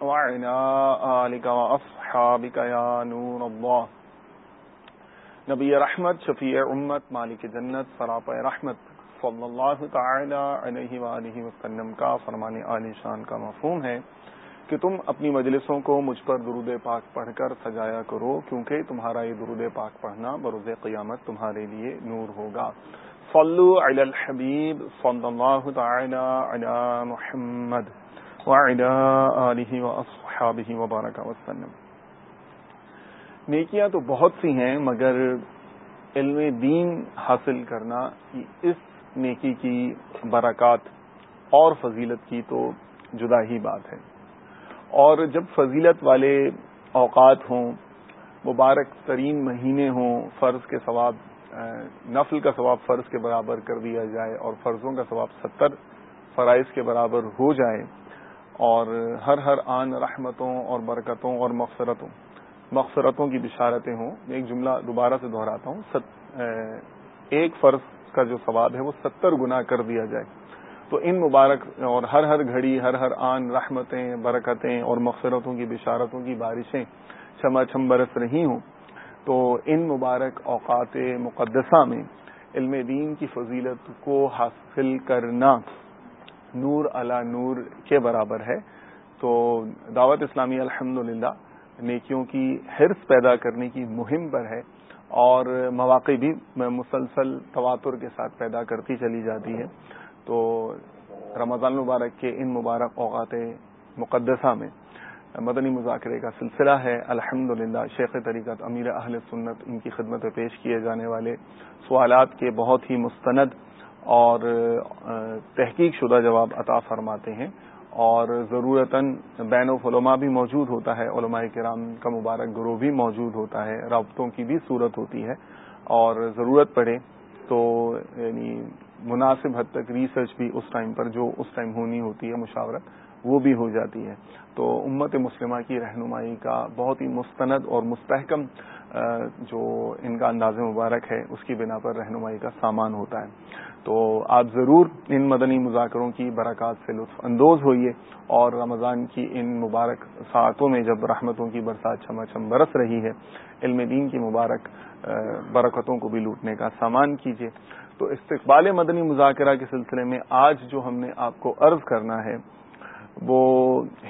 وعلى آلك وأصحابك يا نور الله نبی رحمت، شفیع امت، مالک جنت سراپ رحمت، صلی اللہ تعالی علیہ وآلہ وسلم کا فرمان عالی شان کا مفہوم ہے کہ تم اپنی مجلسوں کو مجھ پر درود پاک پڑھ کر سجایا کرو، کیونکہ تمہارا یہ درود پاک پڑھنا بروز قیامت تمہارے لیے نور ہوگا۔ صلو علی الحبیب صلی اللہ تعالی علی محمد۔ وعلی آلہ واصحابہ وبارک وسلم۔ نیکیاں تو بہت سی ہیں، مگر علم دین حاصل کرنا، اس نیکی کی برکات اور فضیلت کی تو جدا ہی بات ہے۔ اور جب فضیلت والے اوقات ہوں، مبارک ترین مہینے ہوں، فرض کے ثواب نفل کا ثواب فرض کے برابر کر دیا جائے اور فرضوں کا ثواب ستر فرائض کے برابر ہو جائے اور ہر ہر آن رحمتوں اور برکتوں اور مغفرتوں مغفرتوں کی بشارتیں ہوں۔ میں ایک جملہ دوبارہ سے دہراتا ہوں۔ ایک فرض کا جو ثواب ہے وہ ستر گنا کر دیا جائے۔ تو ان مبارک اور ہر ہر گھڑی، ہر ہر آن رحمتیں، برکتیں اور مغفرتوں کی بشارتوں کی بارشیں چھما چھم برس رہی ہوں۔ تو ان مبارک اوقات مقدسہ میں علم دین کی فضیلت کو حاصل کرنا۔ نور علا نور کے برابر ہے۔ تو دعوت اسلامی الحمد نیکیوں کی حرص پیدا کرنے کی مہم پر ہے اور مواقع بھی مسلسل تواتر کے ساتھ پیدا کرتی چلی جاتی ہے۔ تو رمضان المبارک کے ان مبارک اوقات مقدسہ میں مدنی مذاکرے کا سلسلہ ہے۔ الحمد للہ شیخ طریقت امیر اہل سنت ان کی خدمت پیش کیے جانے والے سوالات کے بہت ہی مستند اور تحقیق شدہ جواب عطا فرماتے ہیں اور ضرورتاً بین العلماء بھی موجود ہوتا ہے، علماء کرام کا مبارک گروہ بھی موجود ہوتا ہے، رابطوں کی بھی صورت ہوتی ہے اور ضرورت پڑے تو یعنی مناسب حد تک ریسرچ بھی اس ٹائم پر جو اس ٹائم ہونی ہوتی ہے، مشاورت وہ بھی ہو جاتی ہے۔ تو امت مسلمہ کی رہنمائی کا بہت ہی مستند اور مستحکم جو ان کا انداز مبارک ہے، اس کی بنا پر رہنمائی کا سامان ہوتا ہے۔ تو آپ ضرور ان مدنی مذاکروں کی برکات سے لطف اندوز ہوئیے اور رمضان کی ان مبارک ساعتوں میں جب رحمتوں کی برسات چھما چھم برس رہی ہے، علم دین کی مبارک برکتوں کو بھی لوٹنے کا سامان کیجیے۔ تو استقبال مدنی مذاکرہ کے سلسلے میں آج جو ہم نے آپ کو عرض کرنا ہے، وہ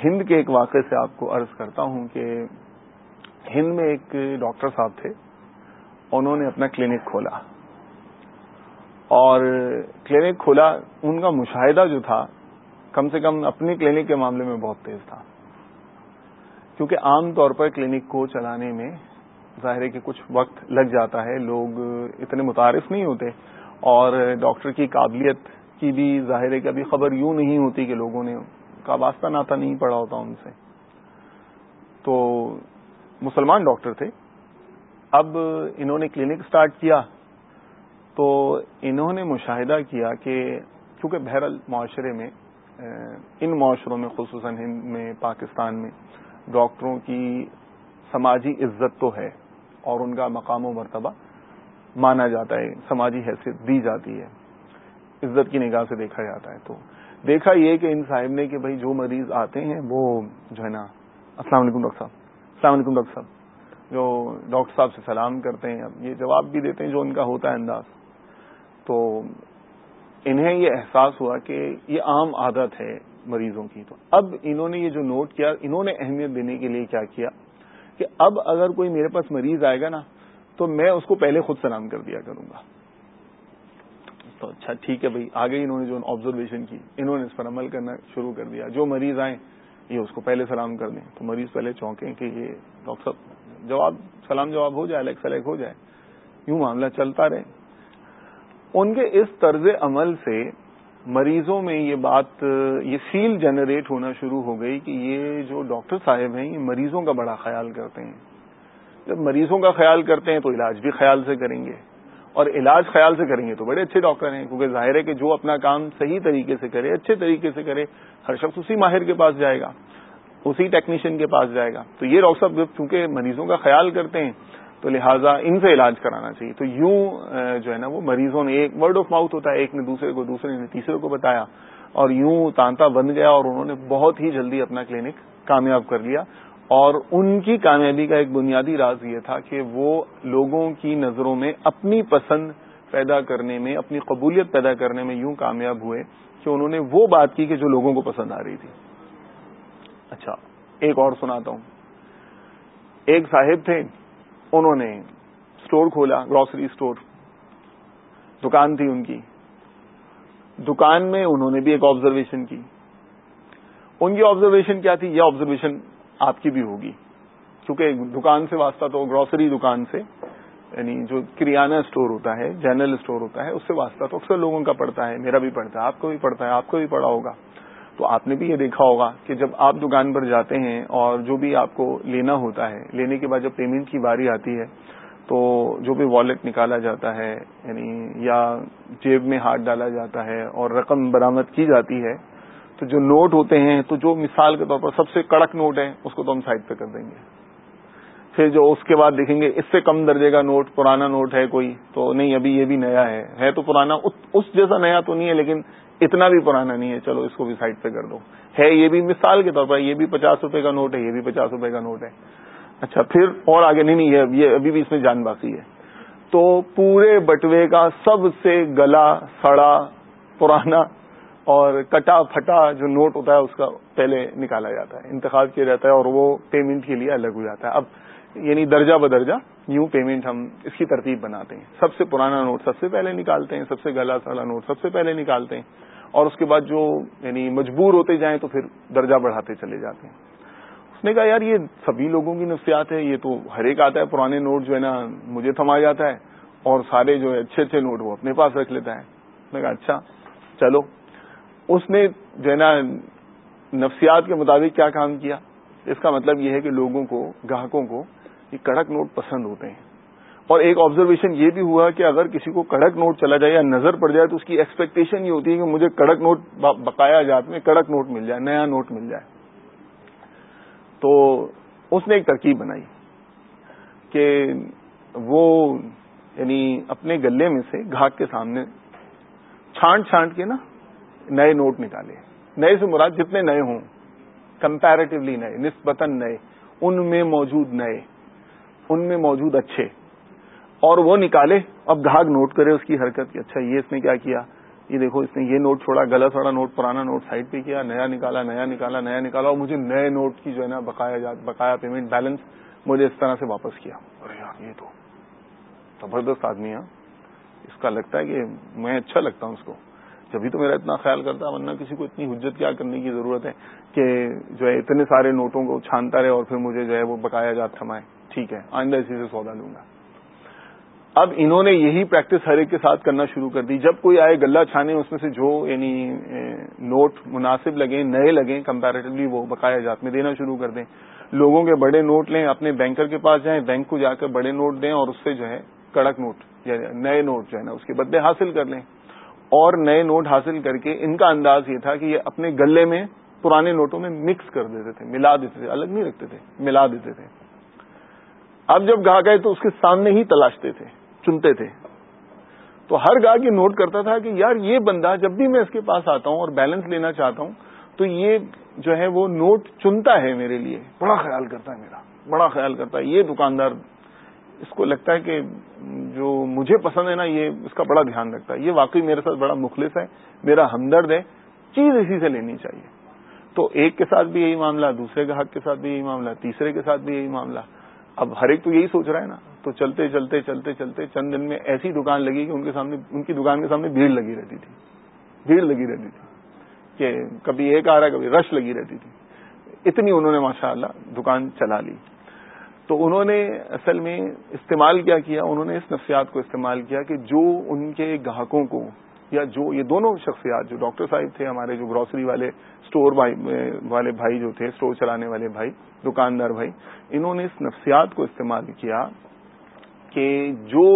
ہند کے ایک واقعے سے آپ کو عرض کرتا ہوں کہ ہند میں ایک ڈاکٹر صاحب تھے، انہوں نے اپنا کلینک کھولا۔ اور کلینک کھولا ان کا مشاہدہ جو تھا، کم سے کم اپنی کلینک کے معاملے میں بہت تیز تھا۔ کیونکہ عام طور پر کلینک کو چلانے میں ظاہر ہے کہ کچھ وقت لگ جاتا ہے، لوگ اتنے متعارف نہیں ہوتے اور ڈاکٹر کی قابلیت کی بھی ظاہر ہے کہ ابھی خبر یوں نہیں ہوتی کہ لوگوں نے، کا واسطہ ناتا نہیں پڑا ہوتا ان سے۔ تو مسلمان ڈاکٹر تھے۔ اب انہوں نے کلینک سٹارٹ کیا۔ تو انہوں نے مشاہدہ کیا کہ چونکہ بہرحال معاشرے میں ان معاشروں میں، خصوصاً ہند میں، پاکستان میں، ڈاکٹروں کی سماجی عزت تو ہے اور ان کا مقام و مرتبہ مانا جاتا ہے، سماجی حیثیت دی جاتی ہے، عزت کی نگاہ سے دیکھا جاتا ہے۔ تو دیکھا یہ کہ ان صاحب نے کہ بھائی جو مریض آتے ہیں وہ جو ہے نا، السلام علیکم ڈاکٹر صاحب، السلام علیکم ڈاکٹر صاحب، جو ڈاکٹر صاحب سے سلام کرتے ہیں یہ جواب بھی دیتے ہیں جو ان کا ہوتا ہے انداز۔ تو انہیں یہ احساس ہوا کہ یہ عام عادت ہے مریضوں کی۔ تو اب انہوں نے یہ جو نوٹ کیا، انہوں نے اہمیت دینے کے لیے کیا کیا کہ اب اگر کوئی میرے پاس مریض آئے گا نا، تو میں اس کو پہلے خود سلام کر دیا کروں گا۔ تو اچھا ٹھیک ہے بھائی، آگے انہوں نے جو آبزرویشن کی، انہوں نے اس پر عمل کرنا شروع کر دیا۔ جو مریض آئیں، یہ اس کو پہلے سلام کر دیں۔ تو مریض پہلے چونکیں کہ یہ ڈاکٹر صاحب، جواب، سلام جواب ہو جائے الیکس الیک ہو جائے۔ یوں معاملہ چلتا رہے۔ ان کے اس طرز عمل سے مریضوں میں یہ بات، یہ فیل جنریٹ ہونا شروع ہو گئی کہ یہ جو ڈاکٹر صاحب ہیں، یہ مریضوں کا بڑا خیال کرتے ہیں۔ جب مریضوں کا خیال کرتے ہیں تو علاج بھی خیال سے کریں گے۔ اور علاج خیال سے کریں گے تو بڑے اچھے ڈاکٹر ہیں، کیونکہ ظاہر ہے کہ جو اپنا کام صحیح طریقے سے کرے، اچھے طریقے سے کرے، ہر شخص اسی ماہر کے پاس جائے گا، اسی ٹیکنیشین کے پاس جائے گا۔ تو یہ ڈاکٹر صاحب چونکہ مریضوں کا خیال کرتے ہیں تو لہٰذا ان سے علاج کرانا چاہیے۔ تو یوں جو ہے نا، وہ مریضوں نے ایک ورڈ آف ماؤتھ ہوتا ہے، ایک نے دوسرے کو، دوسرے نے تیسرے کو بتایا اور یوں تانتا بن گیا اور انہوں نے بہت ہی جلدی اپنا کلینک کامیاب کر لیا۔ اور ان کی کامیابی کا ایک بنیادی راز یہ تھا کہ وہ لوگوں کی نظروں میں اپنی پسند پیدا کرنے میں، اپنی قبولیت پیدا کرنے میں یوں کامیاب ہوئے کہ انہوں نے وہ بات کی کہ جو لوگوں کو پسند آ رہی تھی۔ اچھا ایک اور سناتا ہوں۔ ایک صاحب تھے انہوں نے اسٹور کھولا گروسری اسٹور دکان تھی ان کی۔ دکان میں انہوں نے بھی ایک آبزرویشن کی۔ ان کی آبزرویشن کیا تھی؟ یہ آبزرویشن آپ کی بھی ہوگی۔ کیونکہ دکان سے واسطہ تو گروسری دکان سے یعنی جو کریانہ اسٹور ہوتا ہے جنرل اسٹور ہوتا ہے، اس سے واسطہ تو اکثر لوگوں کا پڑتا ہے، میرا بھی پڑتا ہے، آپ کو بھی پڑتا ہے، آپ کو بھی پڑا ہوگا۔ تو آپ نے بھی یہ دیکھا ہوگا کہ جب آپ دکان پر جاتے ہیں اور جو بھی آپ کو لینا ہوتا ہے، لینے کے بعد جب پیمنٹ کی باری آتی ہے، تو جو بھی والٹ نکالا جاتا ہے یعنی یا جیب میں ہاتھ ڈالا جاتا ہے اور رقم برامد کی جاتی ہے، تو جو نوٹ ہوتے ہیں، تو جو مثال کے طور پر سب سے کڑک نوٹ ہے اس کو تو ہم سائڈ پہ کر دیں گے۔ پھر جو اس کے بعد دیکھیں گے، اس سے کم درجے کا نوٹ پرانا نوٹ ہے کوئی، تو نہیں، ابھی یہ بھی نیا ہے۔ ہے تو پرانا، اس جیسا نیا تو نہیں ہے، لیکن اتنا بھی پرانا نہیں ہے، چلو اس کو بھی سائڈ پہ کر دو۔ ہے یہ بھی مثال کے طور پر، یہ بھی پچاس روپے کا نوٹ ہے، یہ بھی پچاس روپے کا نوٹ ہے۔ اچھا پھر اور آگے، نہیں نہیں، یہ ابھی بھی اس میں جان باقی ہے۔ تو پورے بٹوے کا سب سے گلا، سڑا، پرانا اور کٹا پھٹا جو نوٹ ہوتا ہے، اس کا پہلے نکالا جاتا ہے، انتخاب کیا جاتا ہے اور وہ پیمنٹ کے لیے الگ ہو جاتا ہے۔ اب یعنی درجہ بدرجہ یوں پیمنٹ ہم اس کی ترتیب بناتے ہیں۔ سب سے پرانا نوٹ سب سے پہلے نکالتے ہیں، سب سے گلا، سڑا نوٹ سب سے پہلے نکالتے ہیں۔ اور اس کے بعد جو یعنی مجبور ہوتے جائیں تو پھر درجہ بڑھاتے چلے جاتے ہیں۔ اس نے کہا، یار، یہ سبھی لوگوں کی نفسیات ہے یہ تو ہر ایک آتا ہے، پرانے نوٹ جو ہے نا، مجھے تھما جاتا ہے اور سارے جو ہے اچھے اچھے نوٹ وہ اپنے پاس رکھ لیتا ہے۔ اس نے کہا اچھا چلو۔ اس نے جو ہے نا، نفسیات کے مطابق کیا کام کیا؟ اس کا مطلب یہ ہے کہ لوگوں کو، گاہکوں کو یہ کڑک نوٹ پسند ہوتے ہیں۔ اور ایک آبزرویشن یہ بھی ہوا کہ اگر کسی کو کڑک نوٹ چلا جائے یا نظر پڑ جائے تو اس کی ایکسپیکٹیشن یہ ہوتی ہے کہ مجھے کڑک نوٹ بقایا جات میں کڑک نوٹ مل جائے، نیا نوٹ مل جائے۔ تو اس نے ایک ترکیب بنائی کہ وہ یعنی اپنے گلے میں سے گھاٹ کے سامنے چھانٹ چھانٹ کے نا نئے نوٹ نکالے۔ نئے سے مراد جتنے نئے ہوں کمپیرٹیولی نئے، نسبتاً نئے، ان میں موجود نئے، ان میں موجود اچھے۔ اور وہ نکالے، اب گھاگ نوٹ کرے اس کی حرکت کی اچھا یہ اس نے کیا کیا؟ یہ دیکھو، اس نے یہ نوٹ چھوڑا گلا سڑا نوٹ، پرانا نوٹ سائڈ پہ کیا، نیا نکالا نیا نکالا نیا نکالا، اور مجھے نئے نوٹ کی جو ہے نا بقایا بقایا پیمنٹ بیلنس مجھے اس طرح سے واپس کیا۔ ارے یار، یہ تو زبردست آدمی ہے۔ اس کا لگتا ہے کہ میں اچھا لگتا ہوں اس کو۔ جبھی تو میرا اتنا خیال کرتا، ورنہ کسی کو اتنی حجت کیا کرنے کی ضرورت ہے کہ جو ہے اتنے سارے نوٹوں کو چھانتا رہے اور پھر مجھے جو ہے وہ بقایا جات تھمائے۔ ٹھیک ہے، آئندہ اسی سے سودا لوں گا۔ اب انہوں نے یہی پریکٹس ہر ایک کے ساتھ کرنا شروع کر دی۔ جب کوئی آئے گلہ چھانے، اس میں سے جو یعنی نوٹ مناسب لگیں، نئے لگیں کمپیریٹولی وہ بقایا جات میں دینا شروع کر دیں۔ لوگوں کے بڑے نوٹ لیں، اپنے بینکر کے پاس جائیں بینک کو جا کر بڑے نوٹ دیں اور اس سے جو ہے کڑک نوٹ، یا نئے نوٹ جو ہے نا، اس کے بدلے حاصل کر لیں۔ اور نئے نوٹ حاصل کر کے ان کا انداز یہ تھا کہ یہ اپنے گلے میں پرانے نوٹوں میں مکس کر دیتے تھے، ملا دیتے تھے، الگ نہیں رکھتے تھے، ملا دیتے تھے۔ اب جب گاہ گئے تو اس کے سامنے ہی تلاشتے تھے۔ چنتے تھے۔ تو ہر گاہ کی نوٹ کرتا تھا کہ یار یہ بندہ جب بھی میں اس کے پاس آتا ہوں اور بیلنس لینا چاہتا ہوں، تو یہ جو ہے وہ نوٹ چنتا ہے میرے لیے۔ بڑا خیال کرتا ہے میرا۔ بڑا خیال کرتا ہے۔ یہ دکاندار، اس کو لگتا ہے کہ جو مجھے پسند ہے نا، یہ اس کا بڑا دھیان رکھتا ہے۔ یہ واقعی میرے ساتھ بڑا مخلص ہے، میرا ہمدرد ہے۔ چیز اسی سے لینی چاہیے۔ تو ایک کے ساتھ بھی یہی معاملہ، دوسرے گاہک کے ساتھ بھی یہی معاملہ، تیسرے کے ساتھ بھی یہی معاملہ۔ اب ہر ایک تو یہی سوچ رہا ہے نا۔ تو چلتے چلتے چلتے چلتے چند دن میں ایسی دکان لگی کہ ان کے سامنے ان کی دکان کے سامنے بھیڑ لگی رہتی تھی۔ بھیڑ لگی رہتی تھی کہ کبھی ایک آ رہا ہے، کبھی رش لگی رہتی تھی۔ اتنی انہوں نے ماشاء اللہ دکان چلا لی۔ تو انہوں نے اصل میں استعمال کیا کیا؟ انہوں نے اس نفسیات کو استعمال کیا کہ جو ان کے گاہکوں کو یا جو یہ دونوں شخصیات جو ڈاکٹر صاحب تھے، ہمارے جو گروسری والے اسٹور والے بھائی جو تھے اسٹور چلانے والے بھائی، دکاندار بھائی، انہوں نے اس نفسیات کو استعمال کیا کہ جو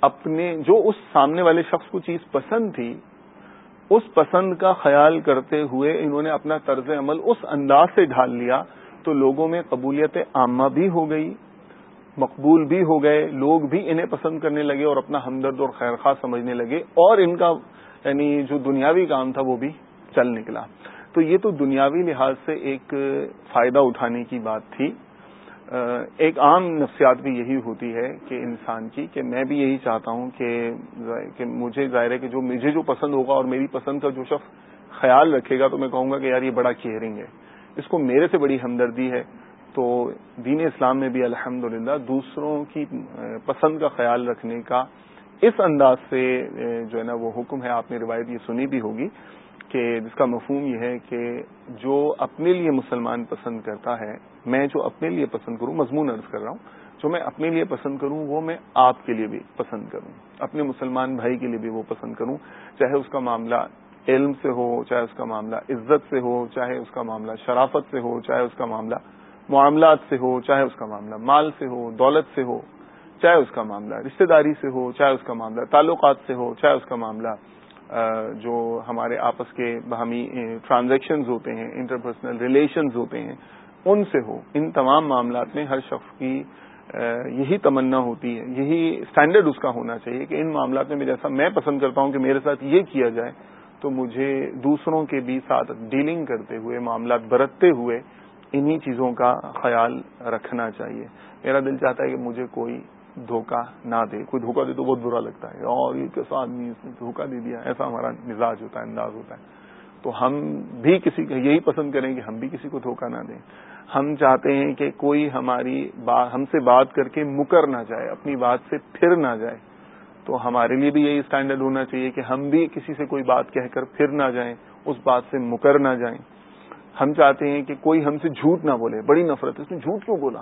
اپنے جو اس سامنے والے شخص کو چیز پسند تھی، اس پسند کا خیال کرتے ہوئے انہوں نے اپنا طرز عمل اس انداز سے ڈھال لیا تو لوگوں میں قبولیت عامہ بھی ہو گئی، مقبول بھی ہو گئے، لوگ بھی انہیں پسند کرنے لگے اور اپنا ہمدرد اور خیر خواہ سمجھنے لگے اور ان کا یعنی جو دنیاوی کام تھا وہ بھی چل نکلا۔ تو یہ تو دنیاوی لحاظ سے ایک فائدہ اٹھانے کی بات تھی۔ ایک عام نفسیات بھی یہی ہوتی ہے کہ انسان کی کہ میں بھی یہی چاہتا ہوں کہ مجھے ظاہر ہے کہ جو مجھے جو پسند ہوگا اور میری پسند کا جو شخص خیال رکھے گا تو میں کہوں گا کہ یار یہ بڑا کیئرنگ ہے۔ اس کو میرے سے بڑی ہمدردی ہے۔ تو دین اسلام میں بھی الحمد دوسروں کی پسند کا خیال رکھنے کا اس انداز سے جو ہے نا وہ حکم ہے۔ آپ نے روایت یہ سنی بھی ہوگی کہ جس کا مفہوم یہ ہے کہ جو اپنے لیے مسلمان پسند کرتا ہے میں جو اپنے لیے پسند کروں، مضمون عرض کر رہا ہوں، جو میں اپنے لیے پسند کروں، وہ میں آپ کے لیے بھی پسند کروں، اپنے مسلمان بھائی کے لیے بھی وہ پسند کروں، چاہے اس کا معاملہ علم سے ہو، چاہے اس کا معاملہ عزت سے ہو، چاہے اس کا معاملہ شرافت سے ہو، چاہے اس کا معاملہ معاملات سے ہو، چاہے اس کا معاملہ مال سے ہو، دولت سے ہو، چاہے اس کا معاملہ رشتہ داری سے ہو، چاہے اس کا معاملہ تعلقات سے ہو، چاہے اس کا معاملہ جو ہمارے آپس کے باہمی ٹرانزیکشنز ہوتے ہیں انٹرپرسنل ریلیشنز ہوتے ہیں ان سے ہو ان تمام معاملات میں ہر شخص کی یہی تمنا ہوتی ہے، یہی اسٹینڈرڈ اس کا ہونا چاہیے کہ ان معاملات میں جیسا میں پسند کرتا ہوں کہ میرے ساتھ یہ کیا جائے، تو مجھے دوسروں کے بھی ساتھ ڈیلنگ کرتے ہوئے، معاملات برتتے ہوئے انہی چیزوں کا خیال رکھنا چاہیے۔ میرا دل چاہتا ہے کہ مجھے کوئی دھوکہ نہ دے۔ کوئی دھوکہ دے تو بہت برا لگتا ہے۔ اور یہ کیسا آدمی اس نے دھوکہ دے دیا، ایسا ہمارا مزاج ہوتا ہے، انداز ہوتا ہے۔ تو ہم بھی کسی کا یہی پسند کریں کہ ہم بھی کسی کو دھوکہ نہ دیں۔ ہم چاہتے ہیں کہ کوئی ہماری ہم سے بات کر کے مکر نہ جائے، اپنی بات سے پھر نہ جائے۔ تو ہمارے لیے بھی یہی اسٹینڈرڈ ہونا چاہیے کہ ہم بھی کسی سے کوئی بات کہہ کر پھر نہ جائیں، اس بات سے مکر نہ جائیں۔ ہم چاہتے ہیں کہ کوئی ہم سے جھوٹ نہ بولے، بڑی نفرت ہے، اس نے جھوٹ کیوں بولا؟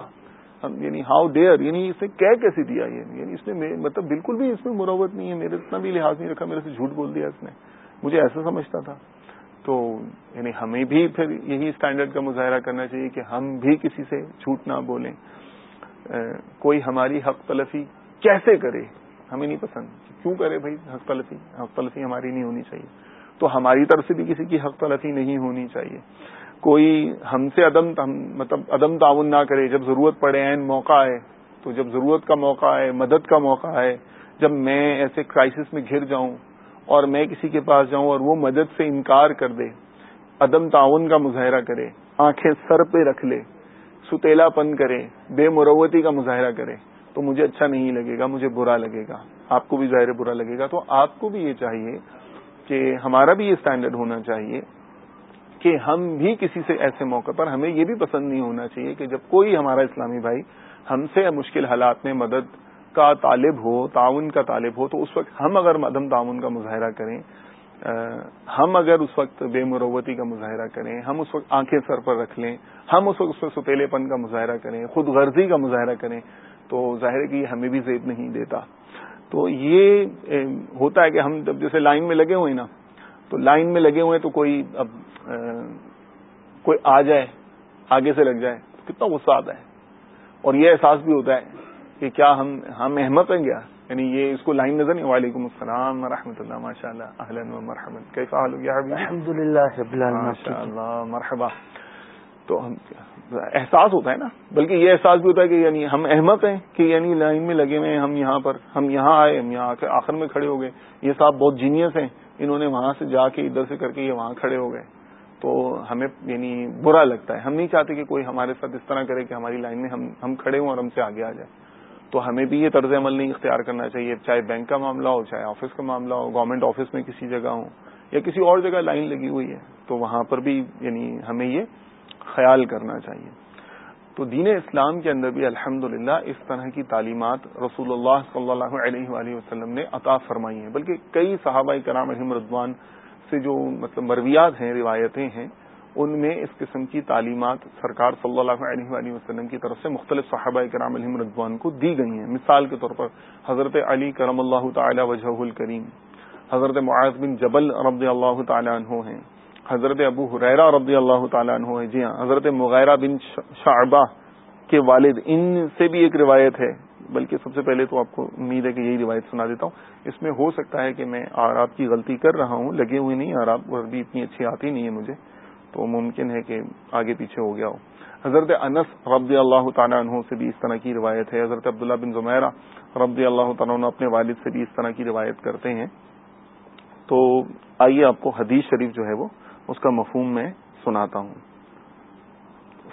ہم یعنی ہاؤ ڈیئر یعنی اسے کہہ کیسے دیا یعنی اس نے مطلب بالکل بھی اس میں مروت نہیں ہے، میرے اتنا بھی لحاظ نہیں رکھا، میرے سے جھوٹ بول دیا اس نے۔ مجھے ایسا سمجھتا تھا۔ تو یعنی ہمیں بھی پھر یہی اسٹینڈرڈ کا مظاہرہ کرنا چاہیے کہ ہم بھی کسی سے جھوٹ نہ بولیں۔ کوئی ہماری حق تلفی کیسے کرے؟ ہمیں نہیں پسند۔ کیوں کرے بھائی حق تلفی؟ حق تلفی ہماری نہیں ہونی چاہیے۔ تو ہماری طرف سے بھی کسی کی حق تلفی نہیں ہونی چاہیے۔ کوئی ہم سے عدم مطلب عدم تعاون نہ کرے۔ جب ضرورت پڑے این موقع آئے، تو جب ضرورت کا موقع آئے، مدد کا موقع آئے، جب میں ایسے کرائسس میں گھر جاؤں اور میں کسی کے پاس جاؤں اور وہ مدد سے انکار کر دے، عدم تعاون کا مظاہرہ کرے، آنکھیں سر پہ رکھ لے ستیلا پن کرے، بے مروتی کا مظاہرہ کرے، تو مجھے اچھا نہیں لگے گا، مجھے برا لگے گا، آپ کو بھی ظاہر برا لگے گا، تو آپ کو بھی یہ چاہیے کہ ہمارا بھی یہ اسٹینڈرڈ ہونا چاہیے کہ ہم بھی کسی سے ایسے موقع پر، ہمیں یہ بھی پسند نہیں ہونا چاہیے کہ جب کوئی ہمارا اسلامی بھائی ہم سے مشکل حالات میں مدد کا طالب ہو، تعاون کا طالب ہو، تو اس وقت ہم اگر مدم تعاون کا مظاہرہ کریں ہم اگر اس وقت بے مروتی کا مظاہرہ کریں، ہم اس وقت آنکھیں سر پر رکھ لیں، ہم اس وقت اس وقت ستیلے پن کا مظاہرہ کریں، خود غرضی کا مظاہرہ کریں، تو ظاہر ہے کہ یہ ہمیں بھی زیب نہیں دیتا۔ تو یہ ہوتا ہے کہ ہم جب جیسے لائن میں لگے ہوئے نا، تو لائن میں لگے ہوئے تو کوئی اب کوئی آ جائے، آگے سے لگ جائے، تو کتنا غصہ آتا ہے۔ اور یہ احساس بھی ہوتا ہے کہ کیا ہم ہم احمد ہیں کیا یعنی یہ اس کو لائن نظر نہیں وعلیکم السلام و رحمۃ اللہ ماشاء اللہ اہلن و مرحمت کیسا حال ہو گیا الحمد للہ مرحبا۔ تو ہم احساس ہوتا ہے نا بلکہ یہ احساس بھی ہوتا ہے کہ یعنی ہم احمد ہیں کہ یعنی لائن میں لگے ہوئے ہیں ہم یہاں پر ہم یہاں آئے ہم یہاں آخر میں کھڑے ہو گئے۔ یہ صاحب بہت جینیس ہیں انہوں نے وہاں سے جا کے ادھر سے کر کے یہ وہاں کھڑے ہو گئے۔ تو ہمیں یعنی برا لگتا ہے۔ ہم نہیں چاہتے کہ کوئی ہمارے ساتھ اس طرح کرے کہ ہماری لائن میں ہم ہم کھڑے ہوں اور ہم سے آگے آ جائے تو ہمیں بھی یہ طرز عمل نہیں اختیار کرنا چاہیے، چاہے بینک کا معاملہ ہو، چاہے آفس کا معاملہ ہو گورنمنٹ آفس میں کسی جگہ ہو یا کسی اور جگہ لائن لگی ہوئی ہے، تو وہاں پر بھی یعنی ہمیں یہ خیال کرنا چاہیے۔ تو دین اسلام کے اندر بھی الحمد اس طرح کی تعلیمات رسول اللہ صلی اللہ علیہ وآلہ وسلم نے عطا فرمائی ہیں۔ بلکہ کئی صحابہ کرام رحم رضوان سے جو مطلب مرویات ہیں، روایتیں ہیں ان میں اس قسم کی تعلیمات سرکار صلی اللہ علیہ وآلہ وسلم کی طرف سے مختلف صحابہ کرام علیہ رضوان کو دی گئی ہیں۔ مثال کے طور پر حضرت علی کرم اللہ تعالی وجہ الکریم، حضرت معاذ بن جبل رضی اللہ تعالیٰ عنہ ہیں، حضرت ابو حریرا رضی اللہ تعالیٰ عنہ ہیں۔ جی ہاں حضرت مغیرہ بن شعبہ کے والد، ان سے بھی ایک روایت ہے۔ بلکہ سب سے پہلے تو آپ کو امید ہے کہ یہی روایت سنا دیتا ہوں۔ اس میں ہو سکتا ہے کہ میں آراب کی غلطی کر رہا ہوں، لگے ہوئے نہیں آراب بھی اتنی اچھی آتی نہیں ہے مجھے۔ تو ممکن ہے کہ آگے پیچھے ہو گیا ہو۔ حضرت انس ربی اللہ تعالیٰ عنہ سے بھی اس طرح کی روایت ہے۔ حضرت عبداللہ بن زمیرہ ربی اللہ تعالیٰ عنہ اپنے والد سے بھی اس طرح کی روایت کرتے ہیں۔ تو آئیے آپ کو حدیث شریف جو ہے وہ اس کا مفہوم میں سناتا ہوں۔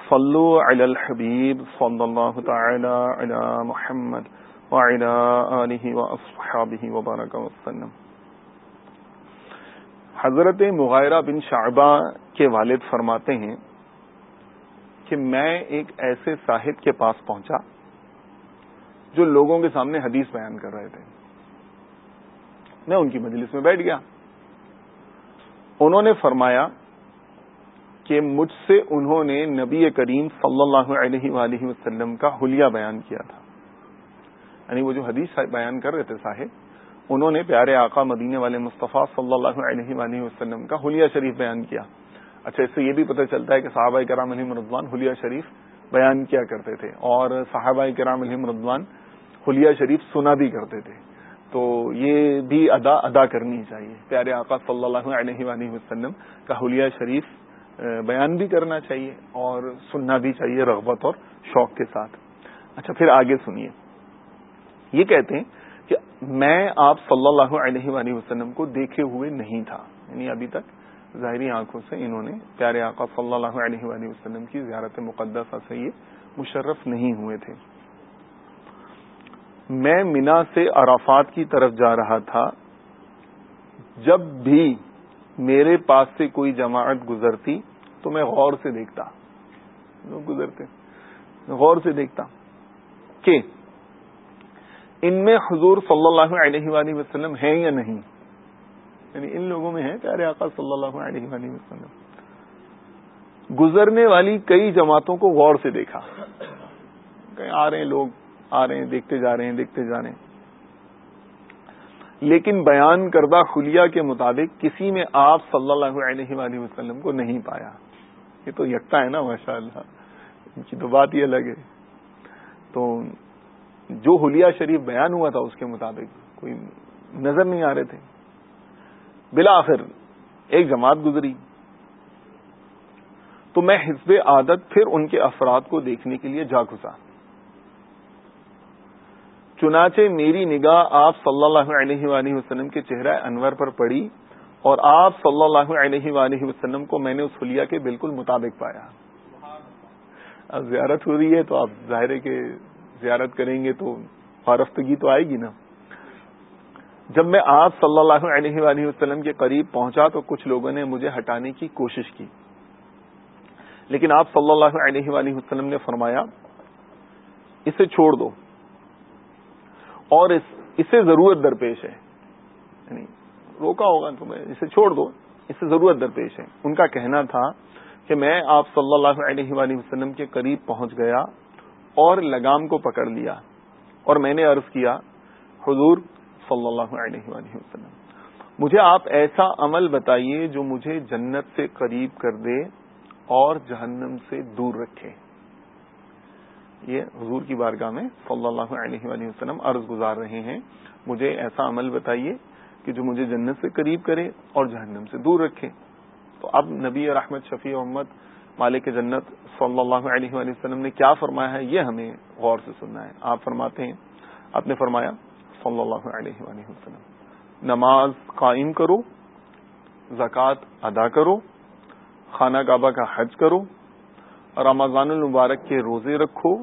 صلو علی الحبیب صلی اللہ تعالی علی محمد وعلی آلہ واصحابہ وبارک وسلم۔ حضرت مغیرہ بن شعبہ کے والد فرماتے ہیں کہ میں ایک ایسے صاحب کے پاس پہنچا جو لوگوں کے سامنے حدیث بیان کر رہے تھے۔ میں ان کی مجلس میں بیٹھ گیا۔ انہوں نے فرمایا کہ مجھ سے انہوں نے نبی کریم صلی اللہ علیہ وآلہ وسلم کا حلیہ بیان کیا تھا۔ یعنی وہ جو حدیث بیان کر رہے تھے صاحب، انہوں نے پیارے آقا مدینے والے مصطفیٰ صلی اللہ علیہ وآلہ وسلم کا حلیہ شریف بیان کیا۔ اچھا اس سے یہ بھی پتہ چلتا ہے کہ صحابہ کرام علیہ مردوان حلیہ شریف بیان کیا کرتے تھے اور صحابہ کرام علیہ مردوان حلیہ شریف سنا بھی کرتے تھے۔ تو یہ بھی ادا ادا کرنی چاہیے۔ پیارے آقا صلی اللہ علیہ وآلہ وسلم کا حلیہ شریف بیان بھی کرنا چاہیے اور سننا بھی چاہیے رغبت اور شوق کے ساتھ۔ اچھا پھر آگے سنیے۔ یہ کہتے ہیں کہ میں آپ صلی اللہ علیہ وآلہ وسلم کو دیکھے ہوئے نہیں تھا یعنی ابھی تک ظاہری آنکھوں سے انہوں نے پیارے آقا صلی اللہ علیہ وآلہ وسلم کی زیارت مقدسہ سے یہ مشرف نہیں ہوئے تھے۔ میں مینا سے عرفات کی طرف جا رہا تھا۔ جب بھی میرے پاس سے کوئی جماعت گزرتی تو میں غور سے دیکھتا۔ لوگ گزرتے غور سے دیکھتا کہ ان میں حضور صلی اللہ علیہ وآلہ وسلم ہیں یا نہیں۔ یعنی ان لوگوں میں ہے پیارے آقا صلی اللہ علیہ وآلہ وسلم۔ گزرنے والی کئی جماعتوں کو غور سے دیکھا۔ کہیں آ رہے ہیں لوگ، آ رہے ہیں، دیکھتے جا رہے ہیں، دیکھتے جا رہے ہیں۔ لیکن بیان کردہ خلیہ کے مطابق کسی میں آپ صلی اللہ علیہ وآلہ وسلم کو نہیں پایا۔ یہ تو یکتا ہے نا ماشاء اللہ ان کی تو بات ہی الگ ہے۔ تو جو حلیہ شریف بیان ہوا تھا اس کے مطابق کوئی نظر نہیں آ رہے تھے۔ بلاخر ایک جماعت گزری۔ تو میں حزب عادت پھر ان کے افراد کو دیکھنے کے لیے جا گھسا۔ چنانچہ میری نگاہ آپ صلی اللہ علیہ وآلہ وسلم کے چہرہ انور پر پڑی اور آپ صلی اللہ علیہ وآلہ وسلم کو میں نے اس حلیہ کے بالکل مطابق پایا۔ اب زیارت ہو رہی ہے تو آپ ظاہر کے زیارت کریں گے تو فارفتگی تو آئے گی نا۔ جب میں آپ صلی اللہ علیہ وآلہ وسلم کے قریب پہنچا تو کچھ لوگوں نے مجھے ہٹانے کی کوشش کی۔ لیکن آپ صلی اللہ علیہ وآلہ وسلم نے فرمایا، اسے چھوڑ دو۔ اور اسے ضرورت درپیش ہے۔ یعنی روکا ہوگا تمہیں اسے چھوڑ دو۔ اسے ضرورت درپیش ہے۔ ان کا کہنا تھا کہ میں آپ صلی اللہ علیہ وآلہ وسلم کے قریب پہنچ گیا اور لگام کو پکڑ لیا۔ اور میں نے عرض کیا، حضور صلی اللہ علیہ وآلہ وسلم۔ مجھے آپ ایسا عمل بتائیے جو مجھے جنت سے قریب کر دے اور جہنم سے دور رکھے۔ یہ حضور کی بارگاہ میں صلی اللہ علیہ وآلہ وسلم عرض گزار رہے ہیں۔ مجھے ایسا عمل بتائیے کہ جو مجھے جنت سے قریب کرے اور جہنم سے دور رکھے۔ تو اب نبی رحمت، شفیع محمد مالک جنت صلی اللہ علیہ وآلہ وسلم نے کیا فرمایا ہے، یہ ہمیں غور سے سننا ہے۔ آپ فرماتے ہیں، آپ نے فرمایا صلی اللہ علیہ وآلہ وسلم۔ نماز قائم کرو زکوٰۃ ادا کرو، خانہ کعبہ کا حج کرو، رمضان المبارک کے روزے رکھو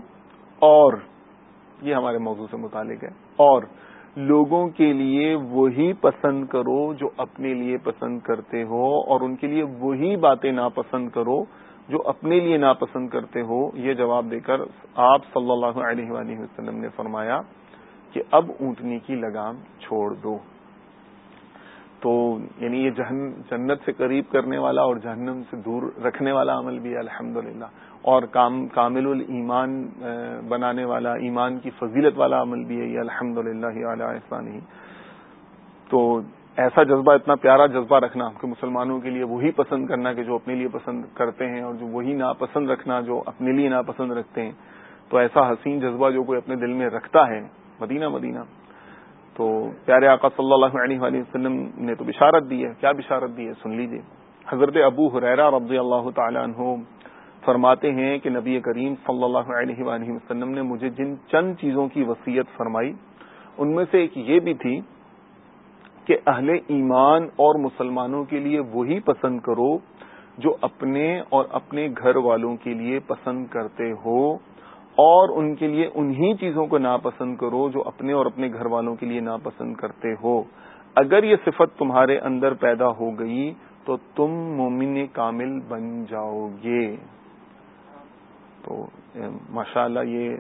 اور یہ ہمارے موضوع سے متعلق ہے، اور لوگوں کے لیے وہی پسند کرو جو اپنے لیے پسند کرتے ہو اور ان کے لیے وہی باتیں ناپسند کرو جو اپنے لیے ناپسند کرتے ہو، یہ جواب دے کر آپ صلی اللہ علیہ وآلہ وسلم نے فرمایا۔ کہ اب اونٹنی کی لگام چھوڑ دو۔ تو یعنی یہ جہن، جنت سے قریب کرنے والا اور جہنم سے دور رکھنے والا عمل بھی ہے الحمد اور کامل المان بنانے والا، ایمان کی فضیلت والا عمل بھی ہے، یہ الحمد للہ احسان ہی تو ایسا جذبہ، اتنا پیارا جذبہ رکھنا کہ مسلمانوں کے لیے وہی پسند کرنا کہ جو اپنے لیے پسند کرتے ہیں اور جو وہی ناپسند رکھنا، جو اپنے لیے ناپسند رکھتے ہیں۔ تو ایسا حسین جذبہ جو کوئی اپنے دل میں رکھتا ہے مدینہ مدینہ۔ تو پیارے آقا صلی اللہ علیہ وآلہ وسلم نے تو بشارت دی ہے۔ کیا بشارت دی ہے؟ سن لیجیے حضرت ابو حریرا رضی اللہ تعالیٰ عنہ فرماتے ہیں کہ نبی کریم صلی اللہ علیہ وآلہ وسلم نے مجھے جن چند چیزوں کی وصیت فرمائی، ان میں سے ایک یہ بھی تھی کہ اہل ایمان اور مسلمانوں کے لیے وہی پسند کرو جو اپنے اور اپنے گھر والوں کے لیے پسند کرتے ہو۔ اور ان کے لیے انہی چیزوں کو ناپسند کرو جو اپنے اور اپنے گھر والوں کے لیے ناپسند کرتے ہو۔ اگر یہ صفت تمہارے اندر پیدا ہو گئی تو تم مومن کامل بن جاؤ گے تو ماشاء اللہ یہ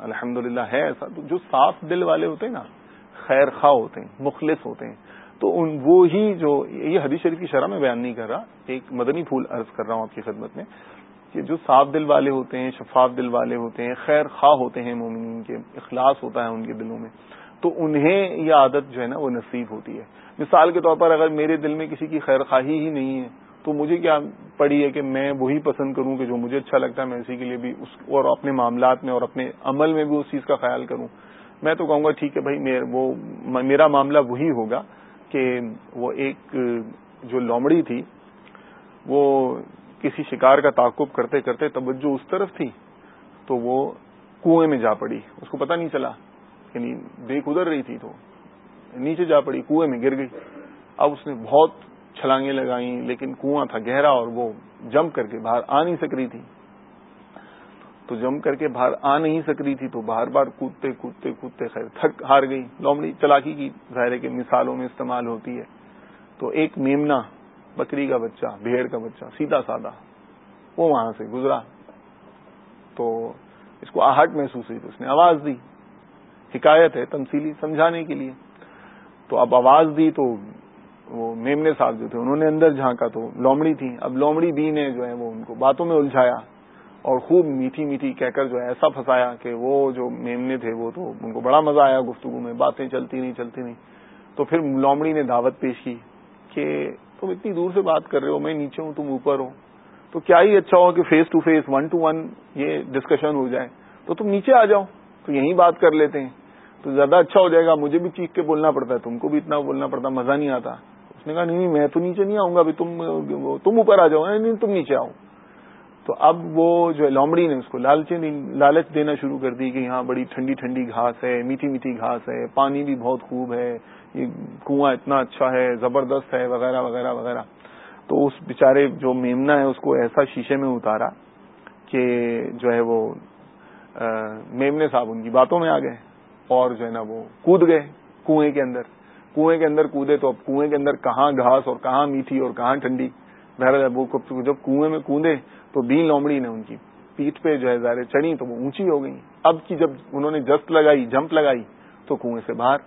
الحمد ہے ایسا۔ تو جو صاف دل والے ہوتے ہیں نا خیر خواہ ہوتے ہیں، مخلص ہوتے ہیں۔ تو ان وہی جو، یہ حدیث شریف کی شرح میں بیان نہیں کر رہا، ایک مدنی پھول عرض کر رہا ہوں آپ کی خدمت میں۔ کہ جو صاف دل والے ہوتے ہیں، شفاف دل والے ہوتے ہیں، خیر خواہ ہوتے ہیں مومنین کے، اخلاص ہوتا ہے ان کے دلوں میں، تو انہیں یہ عادت جو ہے نا وہ نصیب ہوتی ہے۔ مثال کے طور پر اگر میرے دل میں کسی کی خیر خواہی ہی نہیں ہے، تو مجھے کیا پڑی ہے کہ میں وہی پسند کروں کہ جو مجھے اچھا لگتا ہے، میں اسی کے لیے بھی اس اور اپنے معاملات میں اور اپنے عمل میں بھی اس چیز کا خیال کروں۔ میں تو کہوں گا ٹھیک ہے بھائی وہ، میرا معاملہ وہی ہوگا کہ وہ ایک جو لومڑی تھی، وہ کسی شکار کا تعاقب کرتے کرتے توجہ اس طرف تھی تو وہ کنویں میں جا پڑی۔ اس کو پتہ نہیں چلا یعنی دیکھ ادھر رہی تھی تو نیچے جا پڑی، کنویں میں گر گئی۔ اب اس نے بہت چھلانگیں لگائیں، لیکن کنواں تھا گہرا اور وہ جم کر کے باہر آ نہیں سک رہی تھی۔ تو جم کر کے باہر آ نہیں سک رہی تھی تو بار بار کودتے کودتے کودتے خیر تھک ہار گئی۔ لومڑی چلاکی کی ظاہر کے مثالوں میں استعمال ہوتی ہے۔ تو ایک میمنا بکری کا بچہ، بھیڑ کا بچہ، سیدھا سادہ، وہ وہاں سے گزرا۔ تو اس کو آہٹ محسوس ہوئی، تو اس نے آواز دی۔ حکایت ہے تمثیلی سمجھانے کے لیے۔ تو اب آواز دی تو وہ میمنے صاحب جو تھے، انہوں نے اندر جھانکا تو لومڑی تھی اب لومڑی بھی نے جو ہے وہ ان کو باتوں میں الجھایا اور خوب میٹھی میٹھی کہہ کر جو ہے ایسا پھنسایا کہ وہ جو میمنے تھے وہ تو ان کو بڑا مزہ آیا گفتگو میں، باتیں چلتی نہیں چلتی نہیں تو پھر لومڑی نے دعوت پیش کی کہ تم اتنی دور سے بات کر رہے ہو، میں نیچے ہوں، تم اوپر ہو، تو کیا ہی اچھا ہو کہ face to face one to one یہ ڈسکشن ہو جائے۔ تو تم نیچے آ جاؤ، تو یہیں بات کر لیتے ہیں۔ تو زیادہ اچھا ہو جائے گا، مجھے بھی چیخ کے بولنا پڑتا ہے، تم کو بھی اتنا بولنا پڑتا مزہ نہیں آتا۔ اس نے کہا، نہیں میں تو نیچے نہیں آؤں گا، ابھی تم تم اوپر آ جاؤ۔ نہیں تم نیچے آؤ۔ تو اب وہ جو ہے لومڑی نے اس کو لالچ لالچ دینا شروع کر دی کہ یہاں بڑی ٹھنڈی ٹھنڈی گھاس ہے، میٹھی میٹھی گھاس ہے، پانی بھی بہت خوب ہے۔ یہ کنواں اتنا اچھا ہے، زبردست ہے، وغیرہ وغیرہ وغیرہ۔ تو اس بیچارے جو میمنا ہے، اس کو ایسا شیشے میں اتارا کہ جو ہے وہ میمنے صاحب ان کی باتوں میں آ گئے اور جو ہے نا وہ کود گئے کنویں کے اندر۔ کنویں کے اندر کودے تو اب کنویں کے اندر کہاں گھاس اور کہاں میٹھی اور کہاں ٹھنڈی؟ بہرحال وہ جب کنویں میں کودے تو بین لومڑی نے ان کی پیٹ پہ جو ہے ظاہر چڑھی تو وہ اونچی ہو گئی اب کی جب انہوں نے جست لگائی، جمپ لگائی تو کنویں سے باہر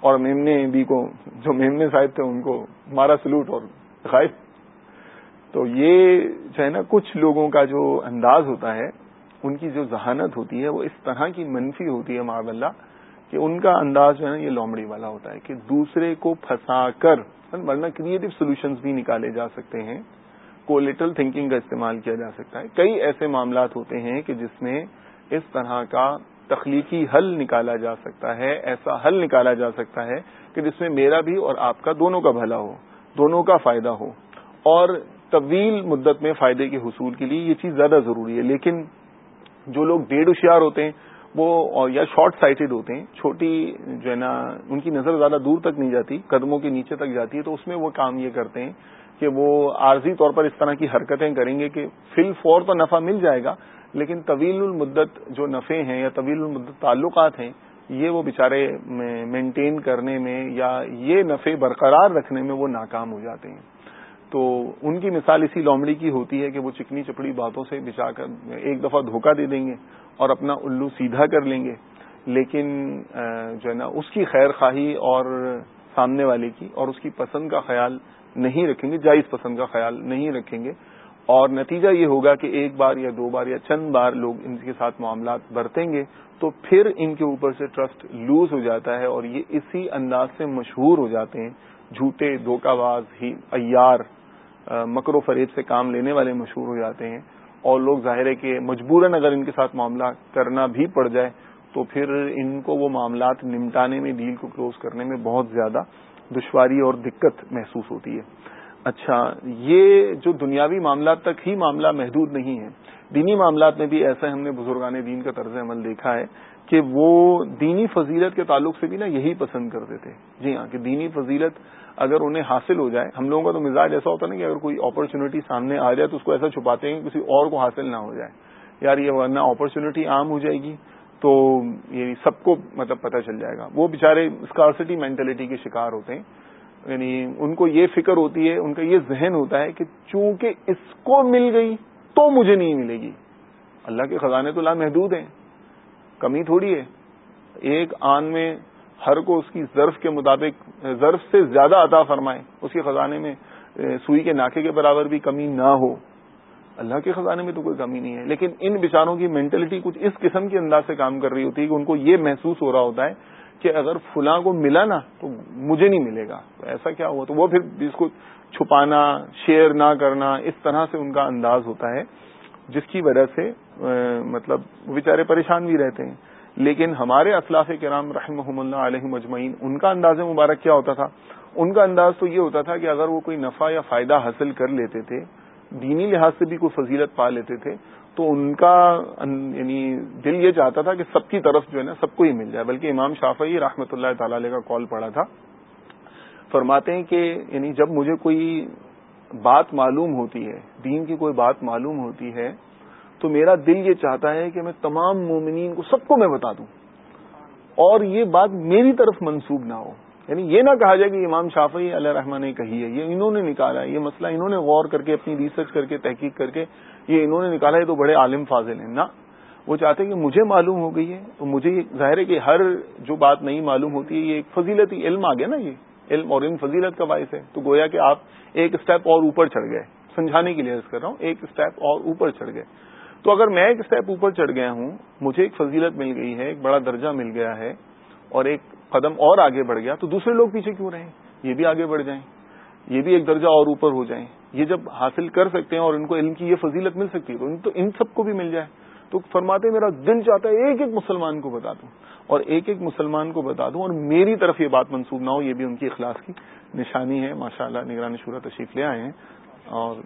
اور میمنے بھی کو جو میمنے صاحب تھے ان کو مارا سلوٹ اور خائف تو یہ جو ہے نا، کچھ لوگوں کا جو انداز ہوتا ہے، ان کی جو ذہانت ہوتی ہے، وہ اس طرح کی منفی ہوتی ہے معاب اللہ، کہ ان کا انداز جو ہے نا، یہ لومڑی والا ہوتا ہے کہ دوسرے کو پھنسا کر۔ ورنہ کریٹو سولوشنز بھی نکالے جا سکتے ہیں۔ کولیٹل تھنکنگ کا استعمال کیا جا سکتا ہے۔ کئی ایسے معاملات ہوتے ہیں کہ جس میں اس طرح کا تخلیقی حل نکالا جا سکتا ہے، ایسا حل نکالا جا سکتا ہے کہ جس میں میرا بھی اور آپ کا دونوں کا بھلا ہو، دونوں کا فائدہ ہو۔ اور طویل مدت میں فائدے کے حصول کے لیے یہ چیز زیادہ ضروری ہے۔ لیکن جو لوگ ڈیڑھ ہوشیار ہوتے ہیں، وہ یا شارٹ سائٹڈ ہوتے ہیں، چھوٹی جو ہے نا، ان کی نظر زیادہ دور تک نہیں جاتی، قدموں کے نیچے تک جاتی ہے، تو اس میں وہ کام یہ کرتے ہیں کہ وہ عارضی طور پر اس طرح کی حرکتیں کریں گے کہ فل فور تو نفع مل جائے گا لیکن طویل المدت جو نفے ہیں یا طویل المدت تعلقات ہیں، یہ وہ بےچارے مینٹین کرنے میں یا یہ نفے برقرار رکھنے میں وہ ناکام ہو جاتے ہیں۔ تو ان کی مثال اسی لومڑی کی ہوتی ہے کہ وہ چکنی چپڑی باتوں سے بچا کر ایک دفعہ دھوکہ دے دیں گے اور اپنا الو سیدھا کر لیں گے۔ لیکن جو ہے نا، اس کی خیر خواہی اور سامنے والے کی اور اس کی پسند کا خیال نہیں رکھیں گے، جائز پسند کا خیال نہیں رکھیں گے۔ اور نتیجہ یہ ہوگا کہ ایک بار یا دو بار یا چند بار لوگ ان کے ساتھ معاملات برتیں گے، تو پھر ان کے اوپر سے ٹرسٹ لوز ہو جاتا ہے اور یہ اسی انداز سے مشہور ہو جاتے ہیں۔ جھوٹے، دھوکہ باز، ہی ایار مکر و فریب سے کام لینے والے مشہور ہو جاتے ہیں۔ اور لوگ ظاہر ہے کہ مجبوراً اگر ان کے ساتھ معاملہ کرنا بھی پڑ جائے، تو پھر ان کو وہ معاملات نمٹانے میں ڈیل کو کلوز کرنے میں بہت زیادہ دشواری اور دقت محسوس ہوتی ہے۔ اچھا یہ جو دنیاوی معاملات تک ہی معاملہ محدود نہیں ہے۔ دینی معاملات میں بھی ایسا ہم نے بزرگان دین کا طرز عمل دیکھا ہے کہ وہ دینی فضیلت کے تعلق سے بھی نا یہی پسند کرتے تھے۔ جی ہاں کہ دینی فضیلت اگر انہیں حاصل ہو جائے، ہم لوگوں کا تو مزاج ایسا ہوتا نا کہ اگر کوئی اپرچونٹی سامنے آ جائے تو اس کو ایسا چھپاتے ہیں کہ کسی اور کو حاصل نہ ہو جائے۔ یار، یہ ورنہ اپرچونٹی عام ہو جائے گی تو یہ سب کو مطلب پتہ چل جائے گا۔ وہ بےچارے اسکارسٹی مینٹلٹی کے شکار ہوتے ہیں۔ یعنی ان کو یہ فکر ہوتی ہے، ان کا یہ ذہن ہوتا ہے کہ چونکہ اس کو مل گئی تو مجھے نہیں ملے گی۔ اللہ کے خزانے تو لامحدود ہیں، کمی تھوڑی ہے۔ ایک آن میں ہر کو اس کی ضرف کے مطابق ضرف سے زیادہ عطا فرمائے، اس کے خزانے میں سوئی کے ناکے کے برابر بھی کمی نہ ہو۔ اللہ کے خزانے میں تو کوئی کمی نہیں ہے۔ لیکن ان بچاروں کی مینٹلٹی کچھ اس قسم کے انداز سے کام کر رہی ہوتی ہے کہ ان کو یہ محسوس ہو رہا ہوتا ہے کہ اگر فلاں کو ملا نا تو مجھے نہیں ملے گا۔ تو ایسا کیا ہوا؟ تو وہ پھر اس کو چھپانا، شیئر نہ کرنا، اس طرح سے ان کا انداز ہوتا ہے، جس کی وجہ سے مطلب بیچارے پریشان بھی رہتے ہیں۔ لیکن ہمارے اسلاف کرام رحم اللہ علیہ مجمعین، ان کا انداز مبارک کیا ہوتا تھا؟ ان کا انداز تو یہ ہوتا تھا کہ اگر وہ کوئی نفع یا فائدہ حاصل کر لیتے تھے، دینی لحاظ سے بھی کوئی فضیلت پا لیتے تھے تو ان کا یعنی دل یہ چاہتا تھا کہ سب کی طرف جو ہے نا سب کو ہی مل جائے۔ بلکہ امام شافعی رحمۃ اللہ تعالی علیہ کا کال پڑا تھا۔ فرماتے ہیں کہ یعنی جب مجھے کوئی بات معلوم ہوتی ہے، دین کی کوئی بات معلوم ہوتی ہے، تو میرا دل یہ چاہتا ہے کہ میں تمام مومنین کو سب کو میں بتا دوں۔ اور یہ بات میری طرف منسوب نہ ہو۔ یعنی یہ نہ کہا جائے کہ امام شافی علیہ رحمان نے کہی ہے، یہ انہوں نے نکالا ہے، یہ مسئلہ انہوں نے غور کر کے، اپنی ریسرچ کر کے، تحقیق کر کے یہ انہوں نے نکالا ہے تو بڑے عالم فاضل ہیں۔ نہ، وہ چاہتے ہیں کہ مجھے معلوم ہو گئی ہے۔ تو مجھے ظاہر ہے کہ ہر جو بات نہیں معلوم ہوتی ہے، یہ ایک فضیلتی علم آ گیا نا یہ علم، اور ان فضیلت کا باعث ہے۔ تو گویا کہ آپ ایک اسٹیپ اور اوپر چڑھ گئے۔ سمجھانے کے لیے عرض کر رہا ہوں، ایک اسٹیپ اور اوپر چڑھ گئے۔ تو اگر میں ایک اسٹیپ اوپر چڑھ گیا ہوں، مجھے ایک فضیلت مل گئی ہے، ایک بڑا درجہ مل گیا ہے، اور ایک قدم اور آگے بڑھ گیا، تو دوسرے لوگ پیچھے کیوں رہیں؟ یہ بھی آگے بڑھ جائیں۔ یہ بھی ایک درجہ اور اوپر ہو جائیں۔ یہ جب حاصل کر سکتے ہیں اور ان کو علم کی یہ فضیلت مل سکتی ہے، تو ان سب کو بھی مل جائے۔ تو فرماتے میرا دل چاہتا ہے ایک ایک مسلمان کو بتا دوں۔ اور ایک ایک مسلمان کو بتا دوں۔ اور میری طرف یہ بات منسوب نہ ہو، یہ بھی ان کی اخلاص کی نشانی ہے۔ ماشاء اللہ نگرانی شورا تشریف لے آئے ہیں۔ اور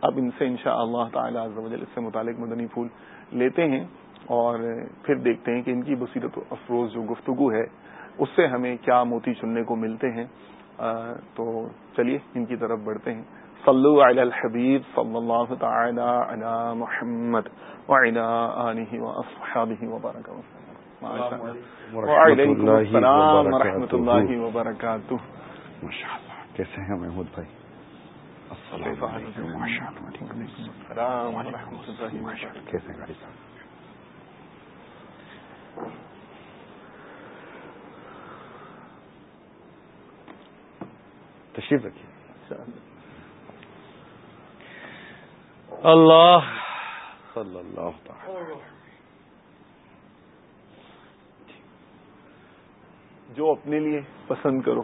اب ان سے انشاء اللہ تعالیٰ اس سے متعلق مدنی پھول لیتے ہیں۔ اور پھر دیکھتے ہیں کہ ان کی بصیرت افروز جو گفتگو ہے، اس سے ہمیں کیا موتی چننے کو ملتے ہیں۔ تو چلیے، ان کی طرف بڑھتے ہیں۔ صلو علی الحبیب صلی اللہ تعالی علی محمد وعلی آلہ واصحابہ وبارک وعلیکم السلام ورحمۃ اللہ وبرکاتہ. کیسے ہیں محمود بھائی؟ کیسے گاڑی صاحب؟ تشریف رکھیے. اللہ صلی اللہ جو اپنے لیے پسند کرو،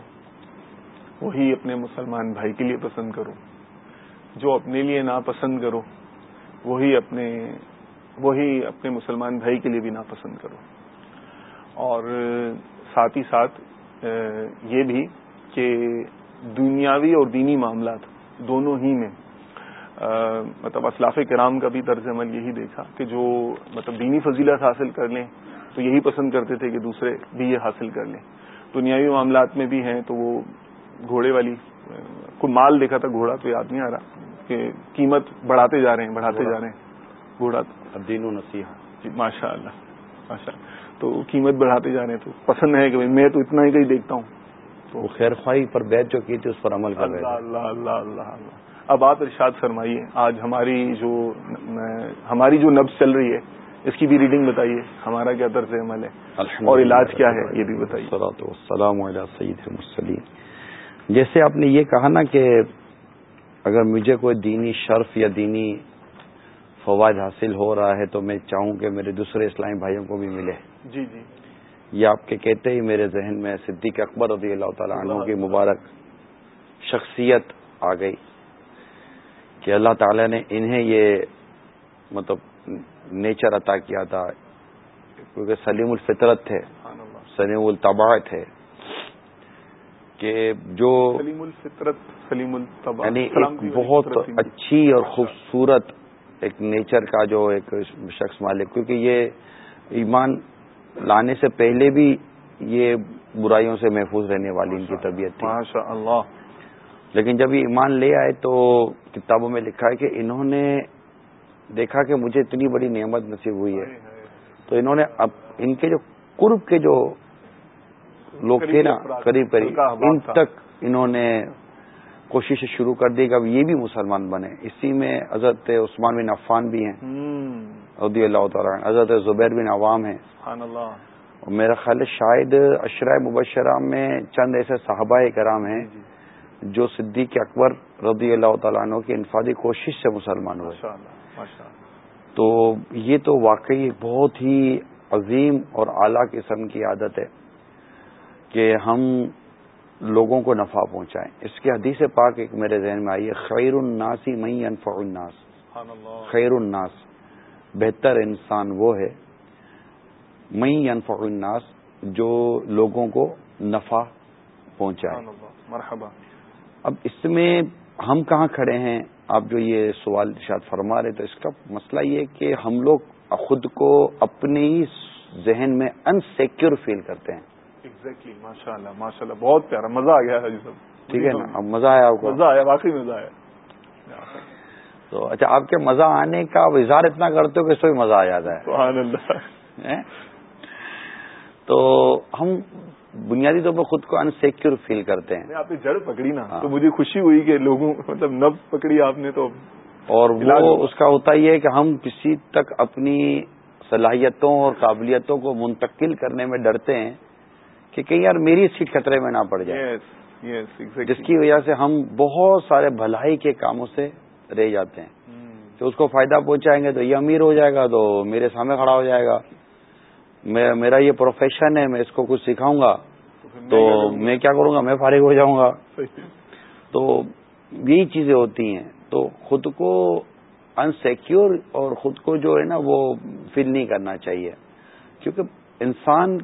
وہی اپنے مسلمان بھائی کے لیے پسند کرو۔ جو اپنے لیے ناپسند کرو، وہی اپنے وہی اپنے مسلمان بھائی کے لیے بھی ناپسند کرو۔ اور ساتھ ہی ساتھ یہ بھی کہ دنیاوی اور دینی معاملات دونوں ہی میں مطلب اسلاف کرام کا بھی طرز عمل یہی دیکھا کہ جو مطلب دینی فضیلت حاصل کر لیں تو یہی پسند کرتے تھے کہ دوسرے بھی یہ حاصل کر لیں۔ دنیاوی معاملات میں بھی ہیں تو وہ گھوڑے والی کوئی مال دیکھا تھا گھوڑا تو یاد نہیں آ رہا کہ قیمت بڑھاتے جا رہے ہیں بڑھاتے جا رہے ہیں۔ گھوڑا۔ دین و نصیحہ جی ماشاء اللہ ماشاء اللہ۔ تو قیمت بڑھاتے جا رہے ہیں تو پسند ہے کہ میں تو اتنا ہی کہیں دیکھتا ہوں۔ تو خیر خواہی پر بیت جو کی تھی اس پر عمل کر رہے اللہ اللہ اللہ اللہ۔ اب آپ ارشاد فرمائیے آج ہماری جو ہماری جو نبز چل رہی ہے اس کی بھی ریڈنگ بتائیے ہمارا کیا طرز عمل ہے؟ اور علاج کیا ہے؟ یہ بھی بتائیے۔ السلام سید جیسے آپ نے یہ کہا نا کہ اگر مجھے کوئی دینی شرف یا دینی فوائد حاصل ہو رہا ہے تو میں چاہوں کہ میرے دوسرے اسلامی بھائیوں کو بھی ملے۔ جی جی۔ یہ آپ کے کہتے ہی میرے ذہن میں صدیق اکبر رضی اللہ تعالیٰ عنہ کی مبارک شخصیت آ گئی۔ کہ اللہ تعالی نے انہیں یہ مطلب نیچر عطا کیا تھا کیونکہ سلیم الفطرت تھے سلیم الطباع تھے کہ جو سلیم الفطرت سلیم یعنی بہت اچھی اور خوبصورت ایک نیچر کا جو ایک شخص مالک کیونکہ یہ ایمان لانے سے پہلے بھی یہ برائیوں سے محفوظ رہنے والی ان کی طبیعت تھی۔ اللہ لیکن جب یہ ایمان لے آئے تو کتابوں میں لکھا ہے کہ انہوں نے دیکھا کہ مجھے اتنی بڑی نعمت نصیب ہوئی ہے۔ تو انہوں نے اب ان کے جو قرب کے جو لوگ تھے نا قریب قریب ان تک انہوں نے کوشش شروع کر دی کہ اب یہ بھی مسلمان بنے۔ اسی میں حضرت عثمان بن عفان بھی ہیں۔ رضی اللہ تعالیٰ حضرت زبیر بن عوام ہیں۔ اور میرا خیال شاید اشرائے مبشرہ میں چند ایسے صحابہ کرام ہیں۔ جی، جی۔ جو صدیق اکبر رضی اللہ تعالیٰ عنہ کی انفادی کوشش سے مسلمان ہوئے۔ تو یہ تو واقعی بہت ہی عظیم اور اعلی قسم کی عادت ہے کہ ہم لوگوں کو نفع پہنچائیں۔ اس کی حدیث پاک ایک میرے ذہن میں آئی ہے خیر الناسی مئی انفع الناس۔ خیر الناس بہتر انسان وہ ہے مئی انفع الناس جو لوگوں کو نفع پہنچائے۔ مرحبا۔ اب اس میں ہم کہاں کھڑے ہیں؟ آپ جو یہ سوال شاید فرما رہے تو اس کا مسئلہ یہ کہ ہم لوگ خود کو اپنے ہی ذہن میں انسیکیور فیل کرتے ہیں۔ ایگزیکٹلی ماشاء اللہ ماشاء اللہ بہت پیارا مزہ آ گیا حاجی صاحب ٹھیک ہے نا؟ اب مزہ آیا آپ کو مزہ آیا واقعی مزہ آیا۔ تو اچھا آپ کے مزہ آنے کا اظہار اتنا کرتے ہو کہ اس کو بھی مزہ آ جاتا ہے۔ سبحان اللہ۔ تو ہم بنیادی طور پر خود کو انسیکیور فیل کرتے ہیں۔ آپ نے جڑ پکڑی نا ہاں۔ تو مجھے خوشی ہوئی کہ لوگوں مطلب نب پکڑی آپ نے تو۔ اور وہ اس کا ہوتا یہ ہے کہ ہم کسی تک اپنی صلاحیتوں اور قابلیتوں کو منتقل کرنے میں ڈرتے ہیں کہ کہیں یار میری سیٹ خطرے میں نہ پڑ جائے۔ جس کی وجہ سے ہم بہت سارے بھلائی کے کاموں سے رہ جاتے ہیں۔ کہ اس کو فائدہ پہنچائیں گے تو یہ امیر ہو جائے گا تو میرے سامنے کھڑا ہو جائے گا۔ میرا یہ پروفیشن ہے میں اس کو کچھ سکھاؤں گا۔ تو میں کیا کروں گا؟ میں فارغ ہو جاؤں گا۔ تو یہی چیزیں ہوتی ہیں۔ تو خود کو انسیکیور اور خود کو جو ہے نا وہ فیل نہیں کرنا چاہیے۔ کیونکہ انسان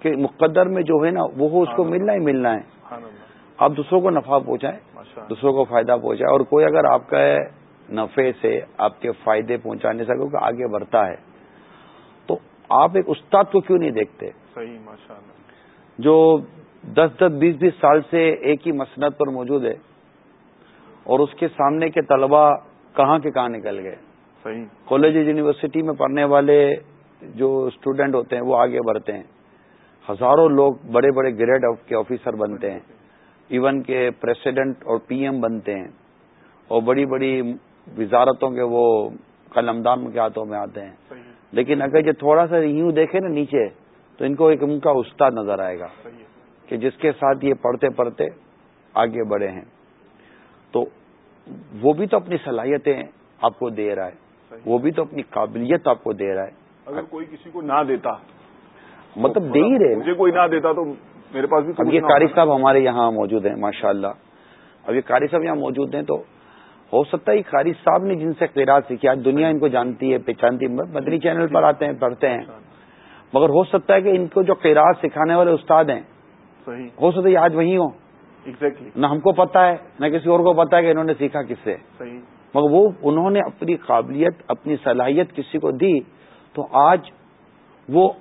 کے مقدر میں جو ہے نا وہ اس کو ملنا ہی ملنا ہے۔ آپ دوسروں کو نفع پہنچائیں دوسروں کو فائدہ پہنچائے اور کوئی اگر آپ کا نفے سے آپ کے فائدے پہنچانے سے آگے بڑھتا ہے۔ آپ ایک استاد کو کیوں نہیں دیکھتے؟ صحیح جو دس دس بیس بیس سال سے ایک ہی مسنت پر موجود ہے اور اس کے سامنے کے طلبہ کہاں کے کہاں نکل گئے؟ صحیح۔ کالج یونیورسٹی میں پڑھنے والے جو اسٹوڈنٹ ہوتے ہیں وہ آگے بڑھتے ہیں۔ ہزاروں لوگ بڑے بڑے گریڈ کے آفیسر بنتے ہیں۔ ایون کے پریسیڈنٹ اور پی ایم بنتے ہیں۔ اور بڑی بڑی وزارتوں کے وہ قلمدان کے ہاتھوں میں آتے ہیں۔ لیکن اگر یہ تھوڑا سا یوں دیکھے نا نیچے تو ان کو ایک ان کا استاد نظر آئے گا کہ جس کے ساتھ یہ پڑھتے پڑھتے آگے بڑھے ہیں۔ تو وہ بھی تو اپنی صلاحیتیں آپ کو دے رہا ہے۔ وہ بھی تو اپنی قابلیت آپ کو دے رہا ہے۔ اگر کوئی کسی کو نہ دیتا مطلب دے ہی رہے مجھے کوئی نہ دیتا تو میرے پاس بھی اب یہ قاری صاحب ہمارے یہاں موجود ہیں ماشاء اللہ اب یہ قاری صاحب یہاں موجود ہیں تو ہو سکتا ہے قاری صاحب نے جن سے قیراج سیکھی آج دنیا ان کو جانتی ہے پہچانتی ہے مدنی چینل پر آتے ہیں پڑھتے ہیں۔ مگر ہو سکتا ہے کہ ان کو جو قیراج سکھانے والے استاد ہیں ہو سکتا ہے آج وہی ہوں۔ نہ ہم کو پتا ہے نہ کسی اور کو پتا ہے کہ انہوں نے سیکھا کس سے۔ مگر وہ انہوں نے اپنی قابلیت اپنی صلاحیت کسی کو دی تو آج وہ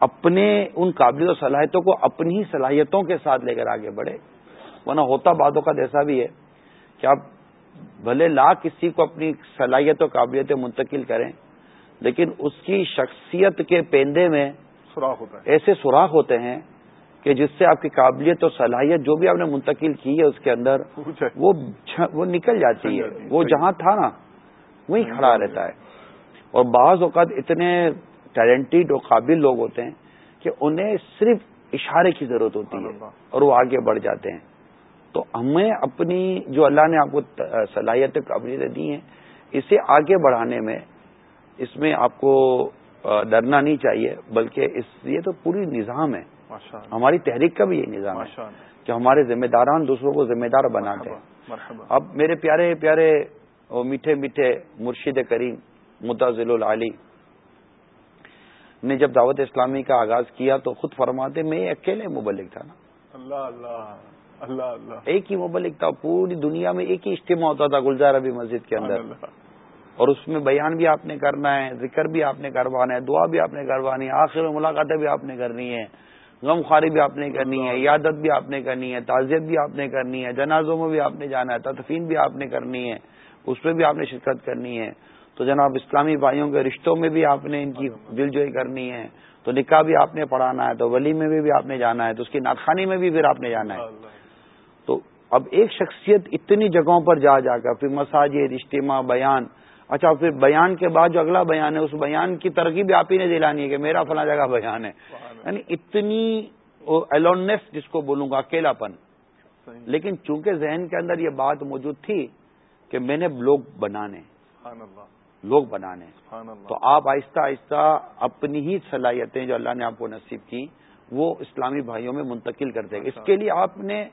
اپنے ان قابلیت و صلاحیتوں کو اپنی صلاحیتوں کے ساتھ لے کر آگے بڑھے۔ ورنہ ہوتا باتوں کا ایسا بھی ہے کہ آپ بھلے لا کسی کو اپنی صلاحیت و قابلیتیں منتقل کریں لیکن اس کی شخصیت کے پیندے میں سوراخ ہوتا ہے۔ ایسے سوراخ ہوتے ہیں کہ جس سے آپ کی قابلیت اور صلاحیت جو بھی آپ نے منتقل کی ہے اس کے اندر وہ وہ نکل جاتی ہے۔ وہ جہاں تھا نا وہیں کھڑا رہتا ہے۔ اور بعض اوقات اتنے ٹیلنٹڈ اور قابل لوگ ہوتے ہیں کہ انہیں صرف اشارے کی ضرورت ہوتی ہے اور وہ آگے بڑھ جاتے ہیں۔ تو ہمیں اپنی جو اللہ نے آپ کو صلاحیت قابلیتیں دی ہیں اسے آگے بڑھانے میں اس میں آپ کو ڈرنا نہیں چاہیے بلکہ اس یہ تو پوری نظام ہے۔ ہماری تحریک کا بھی یہ نظام ہے کہ ہمارے ذمہ داران دوسروں کو ذمہ دار بناتے ہیں۔ اب میرے پیارے پیارے میٹھے میٹھے مرشد کریم متضل العلی نے جب دعوت اسلامی کا آغاز کیا تو خود فرماتے میں اکیلے مبلک تھا نا۔ اللہ اللہ۔ اللہ اللہ ایک ہی مبلک تھا پوری دنیا میں ایک ہی اجتماع ہوتا تھا گلزار ابھی مسجد کے اندر اور اس میں بیان بھی آپ نے کرنا ہے ذکر بھی آپ نے کروانا ہے دعا بھی آپ نے کروانی ہے آخر میں ملاقاتیں بھی آپ نے کرنی ہے غم خواری بھی آپ نے کرنی ہے عیادت بھی آپ نے کرنی ہے تعزیت بھی آپ نے کرنی ہے جنازوں میں بھی آپ نے جانا ہے تدفین بھی آپ نے کرنی ہے اس میں بھی آپ نے شرکت کرنی ہے تو جناب اسلامی بھائیوں کے رشتوں میں بھی آپ نے ان کی دل جوئی کرنی ہے تو نکاح بھی آپ نے پڑھانا ہے تو ولی میں بھی آپ نے جانا ہے تو اس کی ناخانی میں بھی پھر آپ نے جانا ہے اب ایک شخصیت اتنی جگہوں پر جا جا کر پھر مساجد اجتماع بیان۔ اچھا پھر بیان کے بعد جو اگلا بیان ہے اس بیان کی ترقی بھی آپ ہی نے دلانی ہے کہ میرا فلاں جگہ بیان ہے۔ یعنی اتنی الونیس جس کو بولوں گا اکیلا پن لیکن چونکہ ذہن کے اندر یہ بات موجود تھی کہ میں نے لوگ بنانے۔ لوگ بنانے۔ تو آپ آہستہ آہستہ اپنی ہی صلاحیتیں جو اللہ نے آپ کو نصیب کی وہ اسلامی بھائیوں میں منتقل کرتے اس کے لیے آپ نے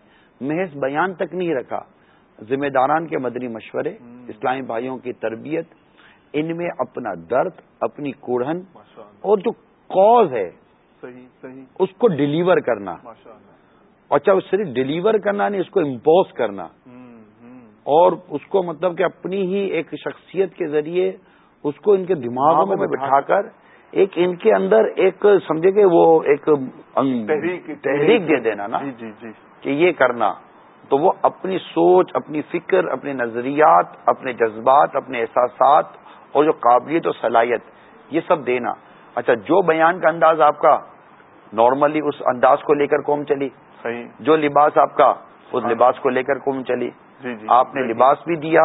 محض بیان تک نہیں رکھا۔ ذمہ داران کے مدنی مشورے اسلامی بھائیوں کی تربیت ان میں اپنا درد اپنی کوڑھن اور جو کاز ہے اس کو ڈلیور کرنا۔ اچھا صرف ڈلیور کرنا نہیں اس کو امپوز کرنا۔ اور اس کو مطلب کہ اپنی ہی ایک شخصیت کے ذریعے اس کو ان کے دماغوں میں بٹھا کر ایک ان کے اندر ایک سمجھے کہ وہ ایک تحریک دے دینا نا۔ جی، جی، جی۔ کہ یہ کرنا تو وہ اپنی سوچ اپنی فکر اپنے نظریات اپنے جذبات اپنے احساسات اور جو قابلیت و صلاحیت یہ سب دینا۔ اچھا جو بیان کا انداز آپ کا نارملی اس انداز کو لے کر قوم چلی۔ صحیح۔ جو لباس آپ کا اس ہاں۔ لباس کو لے کر قوم چلی۔ جی جی۔ آپ نے لباس بھی دیا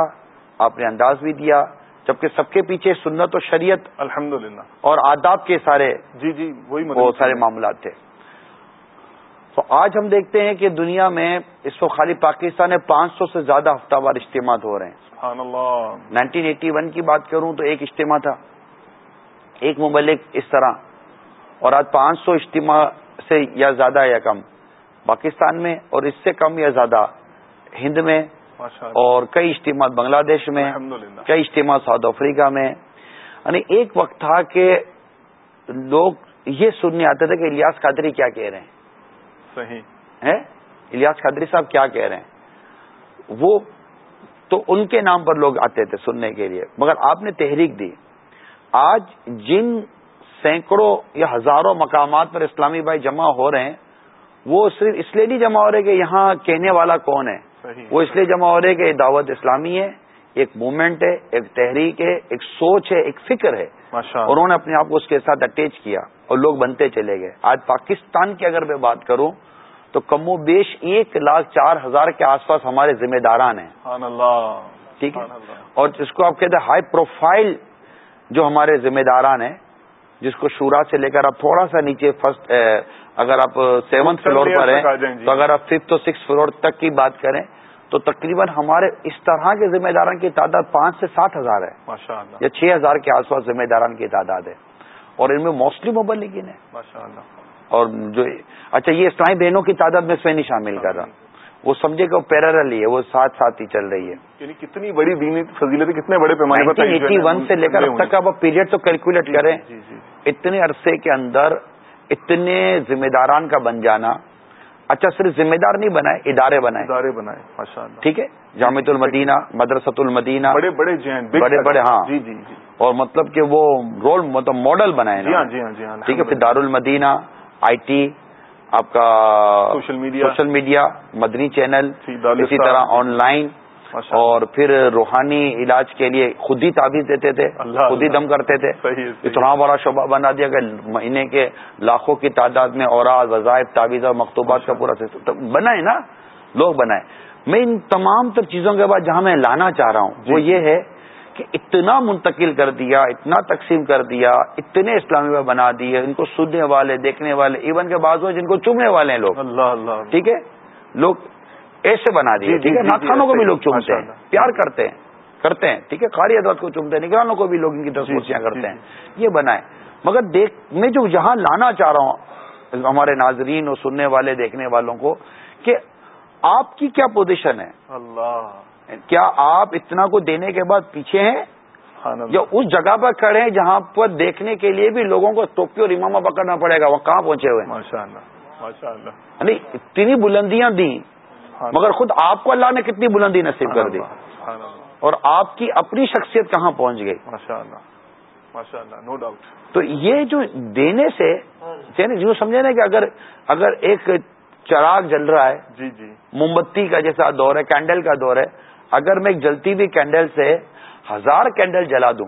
آپ نے انداز بھی دیا جبکہ سب کے پیچھے سنت و شریعت الحمد اور آداب کے سارے جی جی وہی وہ سارے معاملات تھے۔ تو آج ہم دیکھتے ہیں کہ دنیا میں اس وقت خالی پاکستان میں پانچ سو سے زیادہ ہفتہ وار اجتماع ہو رہے ہیں۔ نائنٹین ایٹی ون کی بات کروں تو ایک اجتماع تھا۔ ایک مبلک اس طرح۔ اور آج پانچ سو اجتماع سے یا زیادہ یا کم۔ پاکستان میں اور اس سے کم یا زیادہ۔ ہند میں اور کئی اجتماع بنگلہ دیش میں۔ کئی اجتماع ساؤتھ افریقہ میں۔ یعنی ایک وقت تھا کہ لوگ یہ سننے آتے تھے کہ الیاس قادری کیا کہہ رہے ہیں۔ صحیح الیاس قادری صاحب کیا کہہ رہے ہیں؟ وہ تو ان کے نام پر لوگ آتے تھے سننے کے لیے مگر آپ نے تحریک دی۔ آج جن سینکڑوں یا ہزاروں مقامات پر اسلامی بھائی جمع ہو رہے ہیں وہ صرف اس لیے نہیں جمع ہو رہے کہ یہاں کہنے والا کون ہے؟ وہ اس لیے جمع ہو رہے کہ دعوت اسلامی ہے۔ ایک موومنٹ ہے ایک تحریک ہے ایک سوچ ہے ایک فکر ہے۔ انہوں نے اپنے آپ کو اس کے ساتھ اٹیچ کیا اور لوگ بنتے چلے گئے۔ آج پاکستان کی اگر میں بات کروں تو کم و بیش ایک لاکھ چار ہزار کے آس پاس ہمارے ذمہ داران ہیں۔ ٹھیک ہے؟ اور جس کو آپ کہتے ہیں ہائی پروفائل جو ہمارے ذمہ داران ہیں جس کو شورا سے لے کر آپ تھوڑا سا نیچے فرسٹ اگر آپ سیونتھ فلور پر ہیں جی۔ تو اگر آپ ففتھ اور سکس فلور تک کی بات کریں تو تقریباً ہمارے اس طرح کے ذمہ داران کی تعداد پانچ سے سات ہزار ہے۔ یا چھ ہزار کے آس پاس ذمہ داران کی تعداد ہے۔ اور ان میں موسٹلی موبائل لیکن ہے اور جو اچھا یہ اسلامی بہنوں کی تعداد میں اس میں نہیں شامل کر رہا۔ وہ سمجھے کہ وہ پیرل ہی ہے وہ ساتھ ساتھ ہی چل رہی ہے۔ یعنی کتنی بڑی دینی فضیلت کتنے بڑے پیمانے پر ایٹی ون سے لے کر اب تک آپ پیریڈ تو کیلکولیٹ کریں جی، جی، جی۔ اتنے عرصے کے اندر اتنے ذمہ داران کا بن جانا اچھا صرف ذمہ دار نہیں بنائے ادارے بنائے۔ ادارے بنائے ٹھیک ہے؟ جامع المدینہ مدرسۃ المدینہ۔ بڑے بڑے بڑے بڑے ہاں۔ جی جی جی۔ اور مطلب کہ وہ رول مطلب ماڈل بنائے جی ہاں جی ہاں جی ہاں ٹھیک ہے؟ پھر دار المدینہ آئی ٹی آپ کا social media. Social media Madani channel اسی طرح آن لائن اور پھر روحانی علاج کے لیے خود ہی تعویذ دیتے تھے خود ہی دم کرتے تھے۔ اتنا بڑا شعبہ بنا دیا کہ مہینے کے لاکھوں کی تعداد میں اوراز وظائف تعویذ اور مکتوبات کا پورا سسٹم بنائے نا لوگ بنائے۔ میں ان تمام تر چیزوں کے بعد جہاں میں لانا چاہ رہا ہوں وہ جی۔ یہ ہے کہ اتنا منتقل کر دیا اتنا تقسیم کر دیا اتنے اسلامی میں بنا دیے ان کو سننے والے دیکھنے والے ایون کے بعض جن کو چومنے والے ہیں لوگ۔ اللہ اللہ۔ ٹھیک ہے؟ لوگ ایسے بنا دیے جی، ٹھیک ہے جی، ناخانوں کو بھی لوگ چومتے ہیں پیار کرتے ہیں کرتے ہیں ٹھیک ہے قاری ادوت کو چومتے ہیں نگرانوں کو بھی لوگ ان کی تصویریں کرتے ہیں یہ بنائے مگر دیکھ میں جو یہاں لانا چاہ رہا ہوں ہمارے ناظرین اور سننے والے دیکھنے والوں کو کہ آپ کی کیا پوزیشن ہے؟ اللہ۔ کیا آپ اتنا کو دینے کے بعد پیچھے ہیں؟ یا اس جگہ پر کھڑے ہیں جہاں پر دیکھنے کے لیے بھی لوگوں کو ٹوپی اور امامہ پکڑنا پڑے گا؟ وہ کہاں پہنچے ہوئے ماشاء اللہ ماشاء اللہ یعنی اتنی بلندیاں دی مگر خود آپ کو اللہ نے کتنی بلندی نصیب کر دی۔ اور آپ کی اپنی شخصیت کہاں پہنچ گئی؟ ماشاء اللہ ماشاء اللہ نو ڈاؤٹ تو یہ جو دینے سے یعنی جو سمجھے نا کہ اگر اگر ایک چراغ جل رہا ہے جی جی۔ موم بتی کا جیسا دور ہے کینڈل کا دور ہے اگر میں ایک جلتی ہوئی کینڈل سے ہزار کینڈل جلا دوں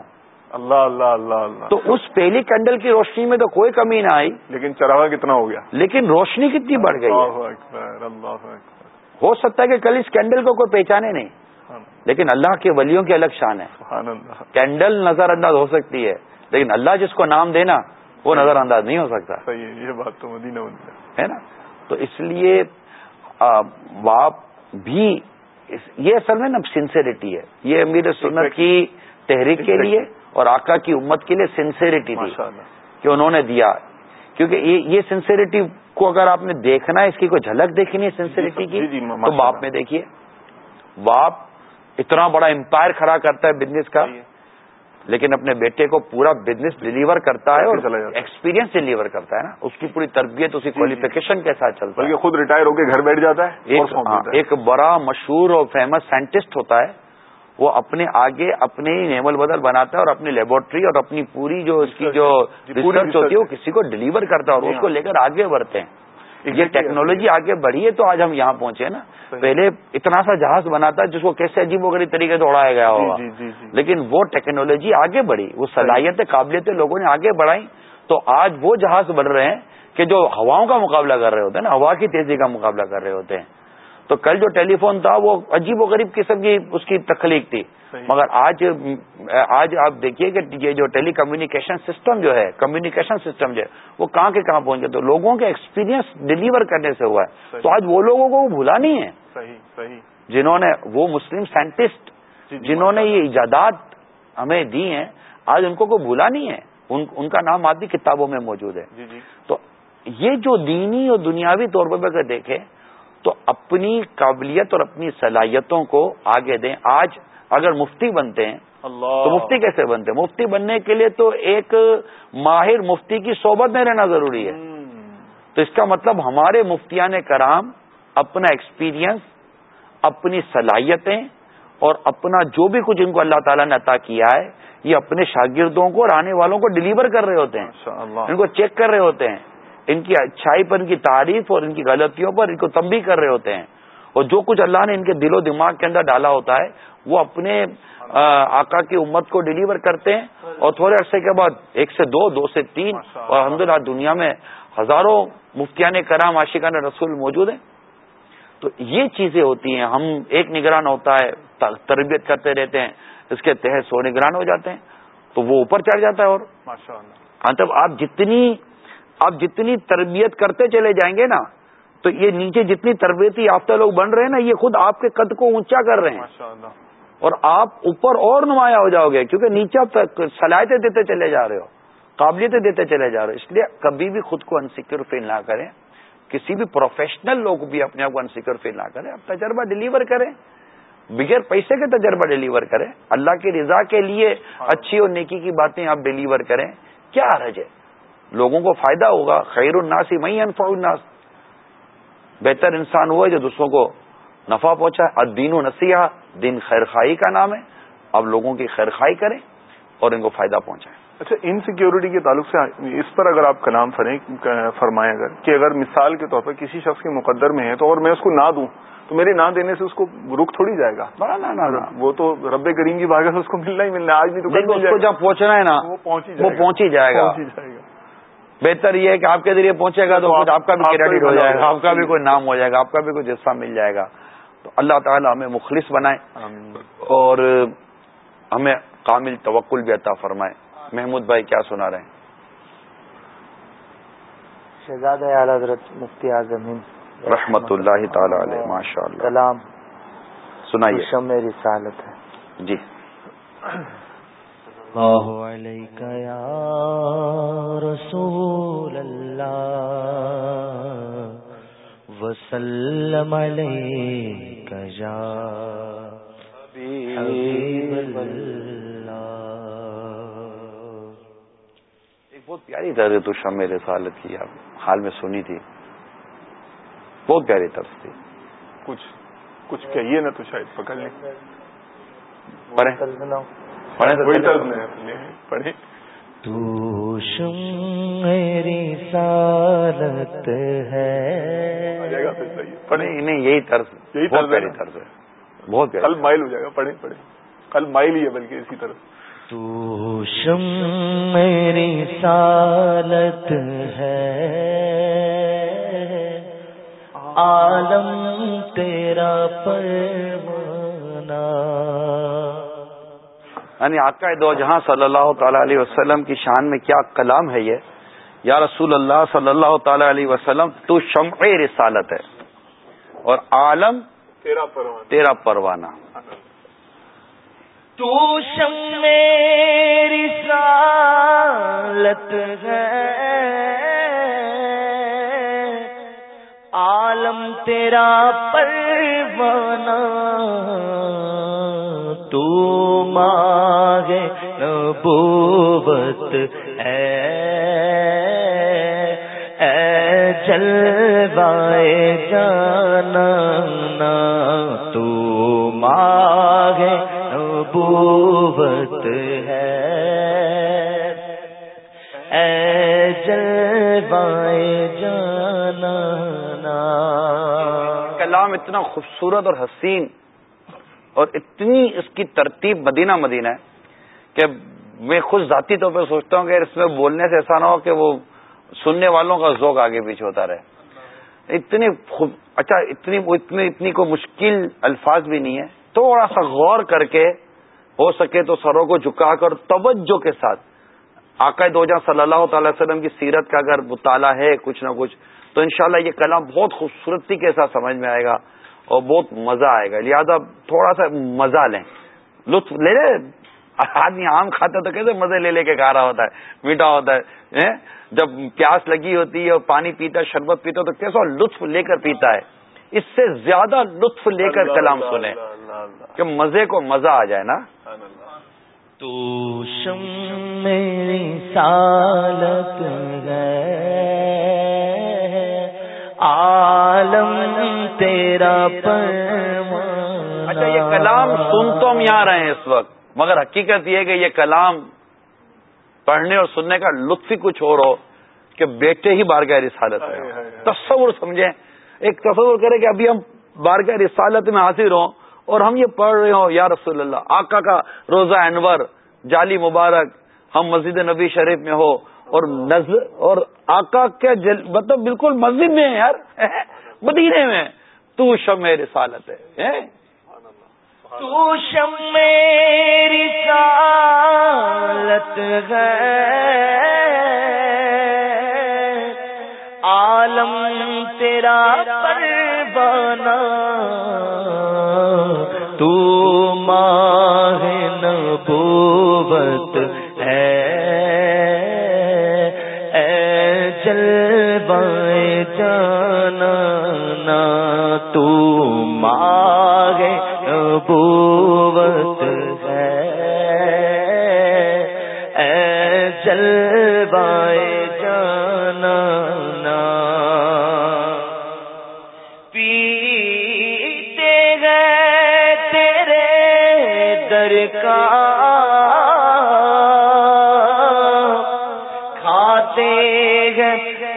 اللہ اللہ اللہ اللہ۔ تو اس پہلی کینڈل کی روشنی میں تو کوئی کمی نہ آئی۔ لیکن چراغا کتنا ہو گیا؟ لیکن روشنی کتنی بڑھ گئی اللہ ہو سکتا ہے کہ کل اس کینڈل کو کوئی پہچانے نہیں لیکن اللہ کے ولیوں کی الگ شان ہے۔ کینڈل نظر انداز ہو سکتی ہے لیکن اللہ جس کو نام دینا وہ نظر انداز نہیں ہو سکتا۔ صحیح یہ بات تو مدینہ ہے نا؟ تو اس لیے باپ بھی یہ اصل میں نا سنسیریٹی ہے۔ یہ امیر سنت کی تحریک کے لیے اور آقا کی امت کے لیے سنسیریٹی تھی کہ انہوں نے دیا۔ کیونکہ یہ سنسیریٹی کو اگر آپ نے دیکھنا ہے اس کی کوئی جھلک دیکھنی ہے سنسیریٹی کی جی، جی، تو باپ۔ میں دیکھیے باپ اتنا بڑا امپائر کھڑا کرتا ہے بزنس کا لیکن اپنے بیٹے کو پورا بزنس ڈلیور کرتا ہے اور۔ ایکسپیرینس ڈلیور کرتا ہے نا۔ اس کی پوری تربیت اس کی کوالیفیکیشن کے ساتھ چلتا ہے۔ خود ریٹائر ہو کے گھر بیٹھ جاتا ہے ایک ہاں، دیتا ہے۔ ایک بڑا مشہور اور فیمس سائنٹسٹ ہوتا ہے۔ وہ اپنے آگے اپنے ہی نیمل بدل بناتا ہے اور اپنی لیبورٹری اور اپنی پوری جو اس کی جو جی، ریسرچ ہوتی ہے وہ۔ کسی کو ڈلیور کرتا ہے اور اس۔ کو لے کر آگے بڑھتے ہیں۔ یہ ٹیکنالوجی آگے بڑھی ہے تو آج ہم یہاں پہنچے ہیں نا۔ پہلے اتنا سا جہاز بناتا جس کو کیسے عجیب و غریب طریقے سے اڑایا گیا ہوگا۔ جی جی لیکن وہ ٹیکنالوجی آگے بڑھی وہ صلاحیتیں قابلیتیں لوگوں نے آگے بڑھائی تو آج وہ جہاز بڑھ رہے ہیں کہ جو ہواؤں کا مقابلہ کر رہے ہوتے ہیں نا ہوا کی تیزی کا مقابلہ کر رہے ہوتے ہیں۔ تو کل جو ٹیلی فون تھا وہ عجیب و غریب قسم کی اس کی تخلیق تھی۔ مگر آج آج آپ دیکھیے کہ یہ جو ٹیلی کمیونیکیشن سسٹم جو ہے کمیونیکیشن سسٹم جو ہے وہ کہاں کے کہاں پہنچ گئے تو لوگوں کے ایکسپیرینس ڈلیور کرنے سے ہوا ہے۔ تو آج وہ لوگوں کو وہ بھولا نہیں ہے۔ صحیح صحیح۔ جنہوں نے وہ مسلم سائنٹسٹ جی، جی، جنہوں نے یہ ایجادات ہمیں دی ہیں آج ان کو کوئی بھولا نہیں ہے۔ ان ان کا نام آدھی کتابوں میں موجود ہے۔ جی جی۔ تو یہ جو دینی اور دنیاوی طور پر اگر دیکھیں تو اپنی قابلیت اور اپنی صلاحیتوں کو آگے دیں۔ آج اگر مفتی بنتے ہیں اللہ۔ تو مفتی کیسے بنتے؟ ہیں مفتی بننے کے لیے تو ایک ماہر مفتی کی صحبت میں رہنا ضروری ہے۔ تو اس کا مطلب ہمارے مفتیان کرام اپنا ایکسپیرینس اپنی صلاحیتیں اور اپنا جو بھی کچھ ان کو اللہ تعالیٰ نے عطا کیا ہے یہ اپنے شاگردوں کو اور آنے والوں کو ڈلیور کر رہے ہوتے ہیں۔ ان کو چیک کر رہے ہوتے ہیں۔ ان کی اچھائی پر ان کی تعریف اور ان کی غلطیوں پر ان کو تنبیہ کر رہے ہوتے ہیں۔ اور جو کچھ اللہ نے ان کے دل و دماغ کے اندر ڈالا ہوتا ہے وہ اپنے آقا کی امت کو ڈلیور کرتے ہیں۔ اور تھوڑے عرصے کے بعد ایک سے دو دو سے تین اور الحمدللہ دنیا میں ہزاروں مفتیان کرام عاشقان رسول موجود ہیں۔ تو یہ چیزیں ہوتی ہیں۔ ہم ایک نگران ہوتا ہے تربیت کرتے رہتے ہیں اس کے تحت سو نگران ہو جاتے ہیں۔ تو وہ اوپر چڑھ جاتا ہے اور مطلب آپ جتنی آپ جتنی تربیت کرتے چلے جائیں گے نا تو یہ نیچے جتنی تربیتی یافتہ لوگ بن رہے ہیں نا یہ خود آپ کے قد کو اونچا کر رہے ہیں۔ اور آپ اوپر اور نمایاں ہو جاؤ گے کیونکہ نیچے آپ صلاحیتیں دیتے چلے جا رہے ہو قابلیتیں دیتے چلے جا رہے ہو۔ اس لیے کبھی بھی خود کو انسیکیور فیل نہ کریں۔ کسی بھی پروفیشنل لوگ بھی اپنے آپ کو انسیکیور فیل نہ کریں۔ آپ تجربہ ڈلیور کریں۔ بغیر پیسے کے تجربہ ڈلیور کریں۔ اللہ کی رضا کے لیے اچھی اور نیکی کی باتیں آپ ڈلیور کریں۔ کیا حرج ہے؟ لوگوں کو فائدہ ہوگا خیر الناس ہی وہیں انفع الناس۔ بہتر انسان ہوا ہے جو دوسروں کو نفع پہنچا ہے الدین و نسیحا دین خیر خائی کا نام ہے۔ اب لوگوں کی خیر خائی کریں اور ان کو فائدہ پہنچائیں۔ اچھا انسیکیورٹی کے تعلق سے اس پر اگر آپ کلام فرمائیں اگر کہ اگر مثال کے طور پر کسی شخص کے مقدر میں ہے تو اور میں اس کو نہ دوں تو میرے نہ دینے سے اس کو رک تھوڑی جائے گا۔ بڑا نا نا نا وہ تو رب کریم کی بھاگا سے اس کو ملنا ہی ملنا ہے آج بھی تو۔ جب پہنچنا ہے نا وہ پہنچ ہی وہ پہنچ ہی جائے گا پہنچ ہی جائے گا بہتر یہ ہے کہ آپ کے ذریعے پہنچے گا تو کچھ آپ کا بھی کریڈٹ ہو جائے گا۔ آپ کا بھی کوئی نام ہو جائے گا آپ کا بھی کوئی حصہ مل جائے گا۔ تو اللہ تعالیٰ ہمیں مخلص بنائے۔ اور ہمیں کامل توکل بھی عطا فرمائے۔ محمود بھائی کیا سنا رہے ہیں؟ شہزاد اعلی حضرت مفتی اعظم رحمت اللہ تعالی علیہ ماشاء اللہ کلام سنائیے۔ شم رسالت ہے۔ جی۔ یا رسول وسلم علیک یا حبیب اللہ ایک بہت پیاری طرز تو شم رسالت کی آپ حال میں سنی تھی۔ بہت پیاری طرز تھی۔ کچھ کچھ کہیے نا تو شاید پکڑ لیں۔ پڑھیں۔ پڑھیں۔ تو شم میری سالت ہے۔ پڑھیں۔ نہیں یہی طرز۔ یہی بہت پیاری طرز ہے۔ بہت کل مائل ہو جائے گا۔ پڑھیں پڑھیں۔ کل مائل ہی ہے بلکہ اسی طرح تو شم میری سالت ہے۔ عالم تیرا پروانہ۔ یعنی آقا دو جہاں صلی اللہ تعالی علیہ وسلم کی شان میں کیا کلام ہے یہ؟ یا رسول اللہ صلی اللہ تعالی علیہ وسلم تو شمع رسالت ہے۔ اور عالم تیرا پروانہ۔ تیرا پروانہ۔ تو شم رسالت ہے۔ عالم تیرا پروانہ۔ تو ماہ نبوت اے جلوائے جانا تو ماہ نبوت ہے۔ اے جلوائے جانا کلام اتنا خوبصورت اور حسین اور اتنی اس کی ترتیب مدینہ مدینہ ہے کہ میں خود ذاتی طور پہ سوچتا ہوں کہ اس میں بولنے سے ایسا نہ ہو کہ وہ سننے والوں کا ذوق آگے پیچھے ہوتا رہے۔ اتنی خوب اچھا اتنی اتنی اتنی کوئی مشکل الفاظ بھی نہیں ہے۔ تھوڑا سا غور کر کے ہو سکے تو سروں کو جھکا کر توجہ کے ساتھ۔ آقا دو جہاں صلی اللہ تعالی وسلم کی سیرت کا اگر مطالعہ ہے کچھ نہ کچھ، تو انشاءاللہ یہ کلام بہت خوبصورتی کے ساتھ سمجھ میں آئے گا اور بہت مزہ آئے گا۔ لہٰذا تھوڑا سا مزہ لیں۔ لطف، لے لے آدمی آم کھاتا تو کیسے مزے لے لے کے کھا رہا ہوتا ہے میٹھا ہوتا ہے جب پیاس لگی ہوتی ہے اور پانی پیتا ہے شربت پیتا تو کیسا لطف لے کر پیتا ہے؟ اس سے زیادہ لطف لے کر کلام سنیں۔ کہ مزے کو مزہ آ جائے نا؟ تو شم میری سالت عالم تیرا اچھا یہ کلام سن تو ہم یہاں رہے ہیں اس وقت؟ مگر حقیقت یہ کہ یہ کلام پڑھنے اور سننے کا لطف ہی کچھ اور ہو کہ بیٹے ہی بارگاہ رسالت ہے تصور سمجھیں ایک تصور کرے کہ ابھی ہم بارگاہ رسالت میں حاضر ہوں اور ہم یہ پڑھ رہے ہوں یا رسول اللہ آقا کا روزہ انور جالی مبارک ہم مسجد نبی شریف میں ہو اور نزل اور آقا کے جل مطلب بالکل مسجد میں ہے یار مدینے میں تو شم رسالت ہے تو شم میری سالت ہے۔ عالم تیرا پروانہ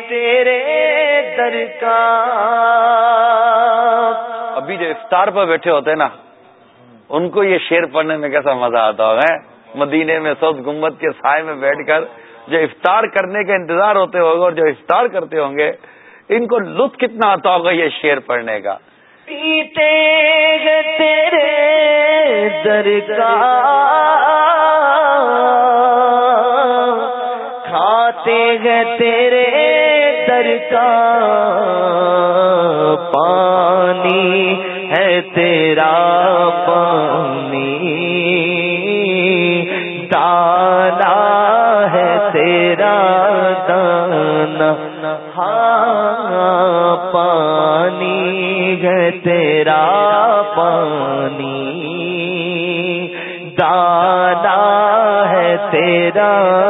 تیرے در کا۔ ابھی جو افطار پر بیٹھے ہوتے ہیں نا ان کو یہ شیر پڑھنے میں کیسا مزہ آتا ہوگا مدینے میں سب گمبت کے سائے میں بیٹھ کر جو افطار کرنے کا انتظار ہوتے ہوگا اور جو افطار کرتے ہوں گے، ان کو لطف کتنا آتا ہوگا یہ شیر پڑھنے کا؟ پیتے تیرے در کا کھاتے گئے تیرے در کا پانی تیرا پانی۔ دانا ہے تیرا دانا۔ ہاں پانی ہے تیرا پانی۔ دانا ہے تیرا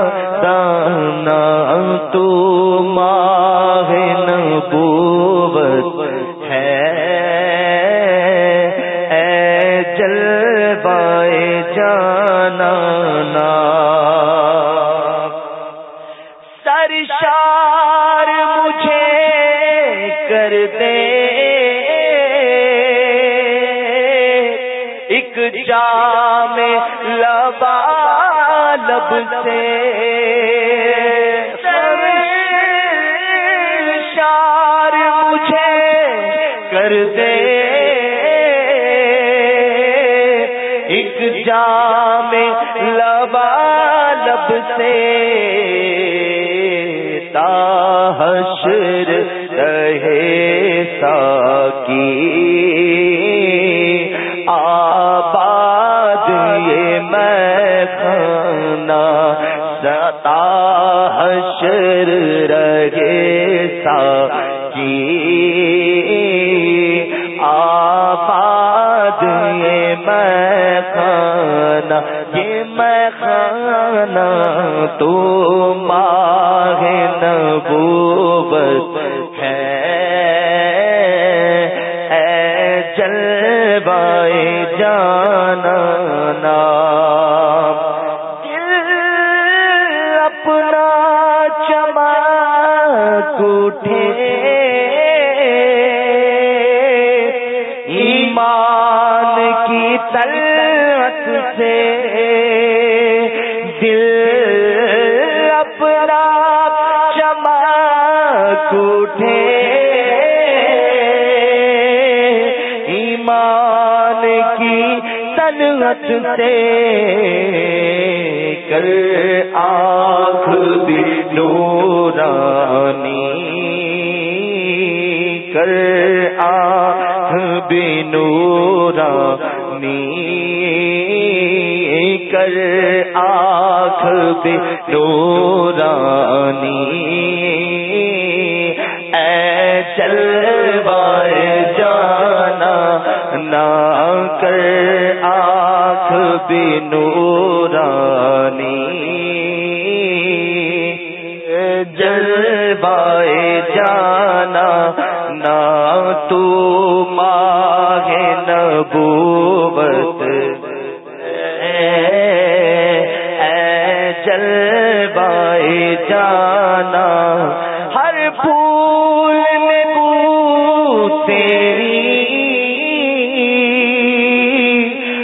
ایک جام لبا لب سے کر آنکھ بھی نورانی۔ اے چلوائے جانا نہ کر آنکھ بھی نورانی۔ جلوائے جانا نہ تو ماہ نبوت جانا، ہر پھول میں بو تیری،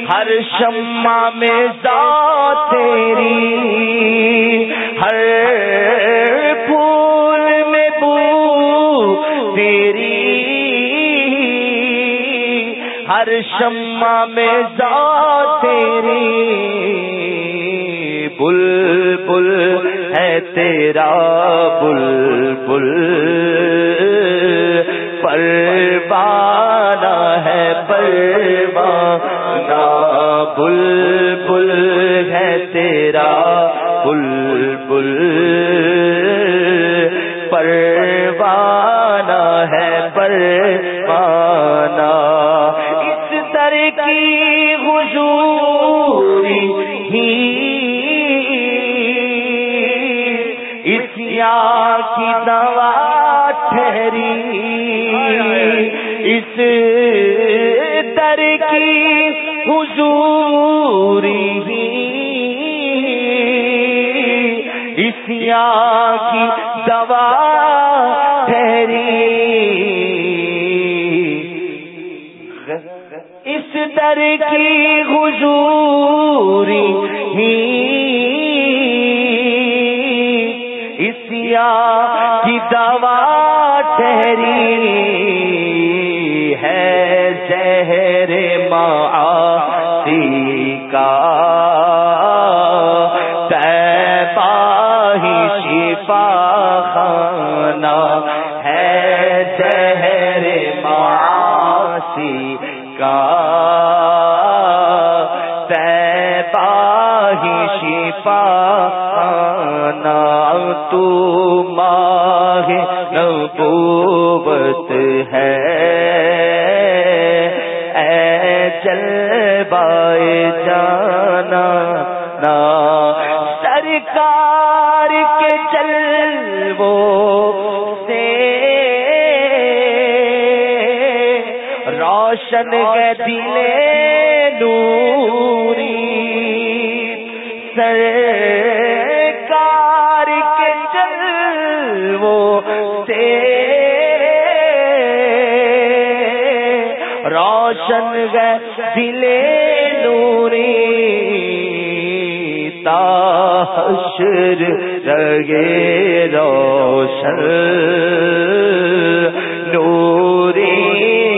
ہر شمع میں ذات تیری، ہر پھول میں بو تیری، ہر شمع میں ذات تیرا بل بل پروانہ ہے، پروانہ بل بل ہے تیرا بل بل پروانہ ہے، پروانہ اس در کی سے معاصی کا تیبا ہی شفا خانہ تو ماہ نبوت ہے۔ اے چل بائے جانا نا، سرکار کے چل وہ روشن گے دلے نوری سرکار کے چل وہ سے روشن گے دلے تاشر رگے روشن